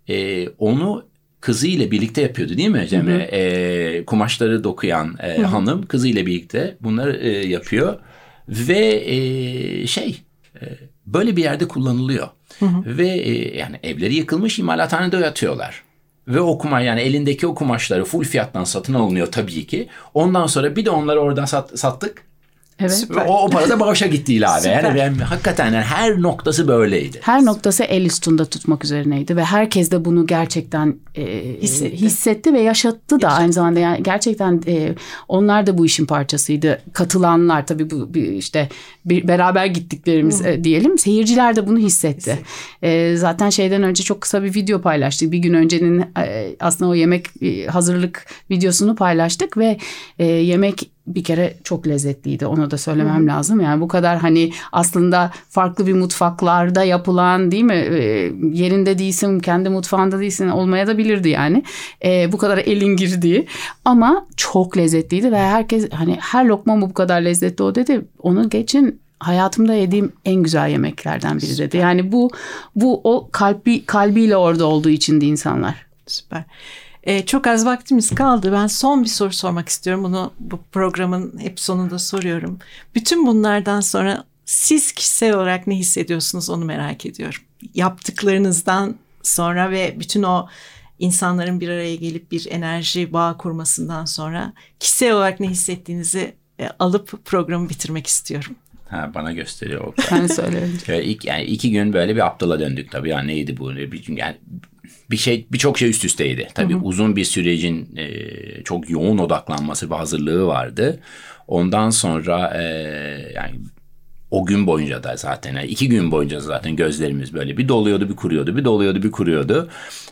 e, onu kızıyla birlikte yapıyordu değil mi Cemre? E, kumaşları dokuyan e, hanım kızıyla birlikte bunları e, yapıyor. Ve e, şey e, böyle bir yerde kullanılıyor. Ve e, yani evleri yıkılmış imalathanede yatıyorlar. Ve o kumaş yani elindeki o kumaşları full fiyattan satın alınıyor tabii ki. Ondan sonra bir de onları oradan sat- sattık. Evet. O, o para da bağışa gitti ilave. Süper. Yani ben, hakikaten yani her noktası böyleydi. Her noktası el üstünde tutmak üzerineydi ve herkes de bunu gerçekten e, Hissetti. hissetti. ve yaşattı da aynı zamanda yani gerçekten e, onlar da bu işin parçasıydı. Katılanlar tabii bu bir işte bir, beraber gittiklerimiz e, diyelim. Seyirciler de bunu hissetti. E, zaten şeyden önce çok kısa bir video paylaştık. Bir gün öncenin e, aslında o yemek e, hazırlık videosunu paylaştık ve e, yemek bir kere çok lezzetliydi. Onu da söylemem lazım. Yani bu kadar hani aslında farklı bir mutfaklarda yapılan değil mi? E, yerinde değilsin, kendi mutfağında değilsin olmaya da bilirdi yani. E, bu kadar elin girdiği ama çok lezzetliydi ve herkes hani her lokma mı bu kadar lezzetli o dedi. Onu geçin hayatımda yediğim en güzel yemeklerden biri dedi. Yani bu bu o kalbi kalbiyle orada olduğu içindi insanlar. Süper. Ee, çok az vaktimiz kaldı. Ben son bir soru sormak istiyorum. Bunu bu programın hep sonunda soruyorum. Bütün bunlardan sonra siz kişisel olarak ne hissediyorsunuz onu merak ediyorum. Yaptıklarınızdan sonra ve bütün o insanların bir araya gelip bir enerji bağ kurmasından sonra kişisel olarak ne hissettiğinizi e, alıp programı bitirmek istiyorum. Ha, bana gösteriyor o. Ben söylerim. Şöyle ilk, yani iki gün böyle bir aptala döndük tabii. Yani neydi bu? Bir, yani bir şey birçok şey üst üsteydi. Tabii hı hı. uzun bir sürecin e, çok yoğun odaklanması ve hazırlığı vardı. Ondan sonra e, yani o gün boyunca da zaten yani iki gün boyunca zaten gözlerimiz böyle bir doluyordu bir kuruyordu bir doluyordu bir kuruyordu.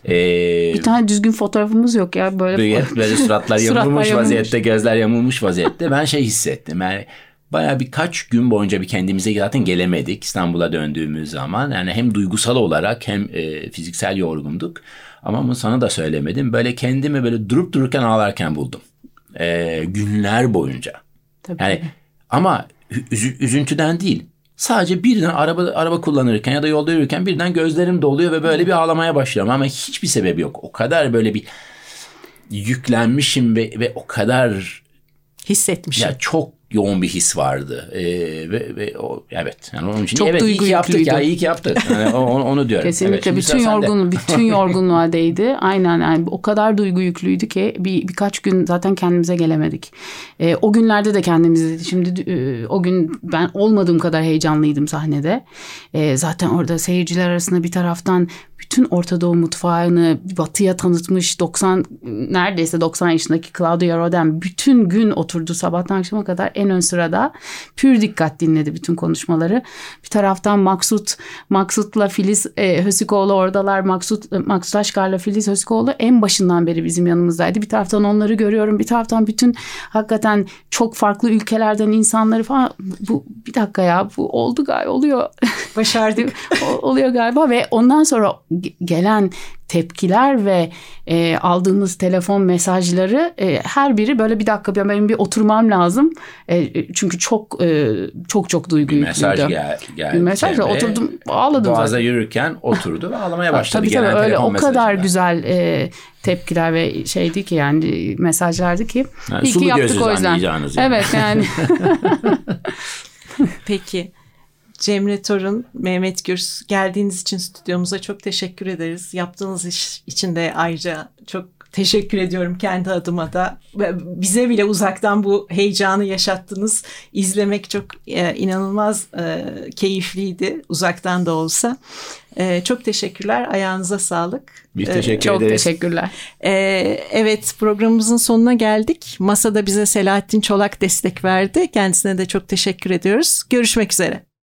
Ee, bir tane düzgün fotoğrafımız yok ya böyle. Böyle, böyle suratlar yamulmuş vaziyette gözler yamulmuş vaziyette ben şey hissettim yani baya birkaç gün boyunca bir kendimize zaten gelemedik İstanbul'a döndüğümüz zaman. Yani hem duygusal olarak hem e, fiziksel yorgunduk. Ama bunu sana da söylemedim. Böyle kendimi böyle durup dururken ağlarken buldum. E, günler boyunca. Tabii. Yani ama üzüntüden değil. Sadece birden araba araba kullanırken ya da yolda yürürken birden gözlerim doluyor ve böyle bir ağlamaya başlıyorum ama hiçbir sebebi yok. O kadar böyle bir yüklenmişim ve, ve o kadar hissetmişim. Ya çok yoğun bir his vardı. Ee, ve, ve o evet. Yani onun için Çok evet iyi ki yaptık ya iyi ki yaptık. Yani onu, onu diyorum. Kesinlikle evet, bütün yorgunluğu bütün yorgunluğa değdi. Aynen yani o kadar duygu yüklüydü ki bir birkaç gün zaten kendimize gelemedik. Ee, o günlerde de kendimizi şimdi e, o gün ben olmadığım kadar heyecanlıydım sahnede. Ee, zaten orada seyirciler arasında bir taraftan bütün Orta Doğu mutfağını batıya tanıtmış 90 neredeyse 90 yaşındaki Claudia Roden bütün gün oturdu sabahtan akşama kadar en ön sırada pür dikkat dinledi bütün konuşmaları. Bir taraftan Maksut Maksut'la Filiz e, Hösikoğlu oradalar. Maksut Maksut Aşkar'la Filiz Hösikoğlu en başından beri bizim yanımızdaydı. Bir taraftan onları görüyorum. Bir taraftan bütün hakikaten çok farklı ülkelerden insanları falan bu bir dakika ya bu oldu galiba oluyor. Başardık. oluyor galiba ve ondan sonra gelen tepkiler ve e, aldığımız telefon mesajları e, her biri böyle bir dakika benim bir oturmam lazım. E, çünkü çok e, çok çok duygu bir mesaj gel, geldi. Bir mesajla oturdum ağladım. Boğaza zaten. yürürken oturdu ve ağlamaya başladı. tabii tabii öyle o kadar güzel e, tepkiler ve şeydi ki yani mesajlardı ki. Yani iyi ki yaptık o yüzden. Yani. Evet yani. Peki. Cemre Torun, Mehmet Gürs geldiğiniz için stüdyomuza çok teşekkür ederiz. Yaptığınız iş için de ayrıca çok teşekkür ediyorum kendi adıma da. Bize bile uzaktan bu heyecanı yaşattınız. İzlemek çok e, inanılmaz e, keyifliydi uzaktan da olsa. E, çok teşekkürler. Ayağınıza sağlık. Biz teşekkür çok ederiz. Çok teşekkürler. Evet programımızın sonuna geldik. Masada bize Selahattin Çolak destek verdi. Kendisine de çok teşekkür ediyoruz. Görüşmek üzere.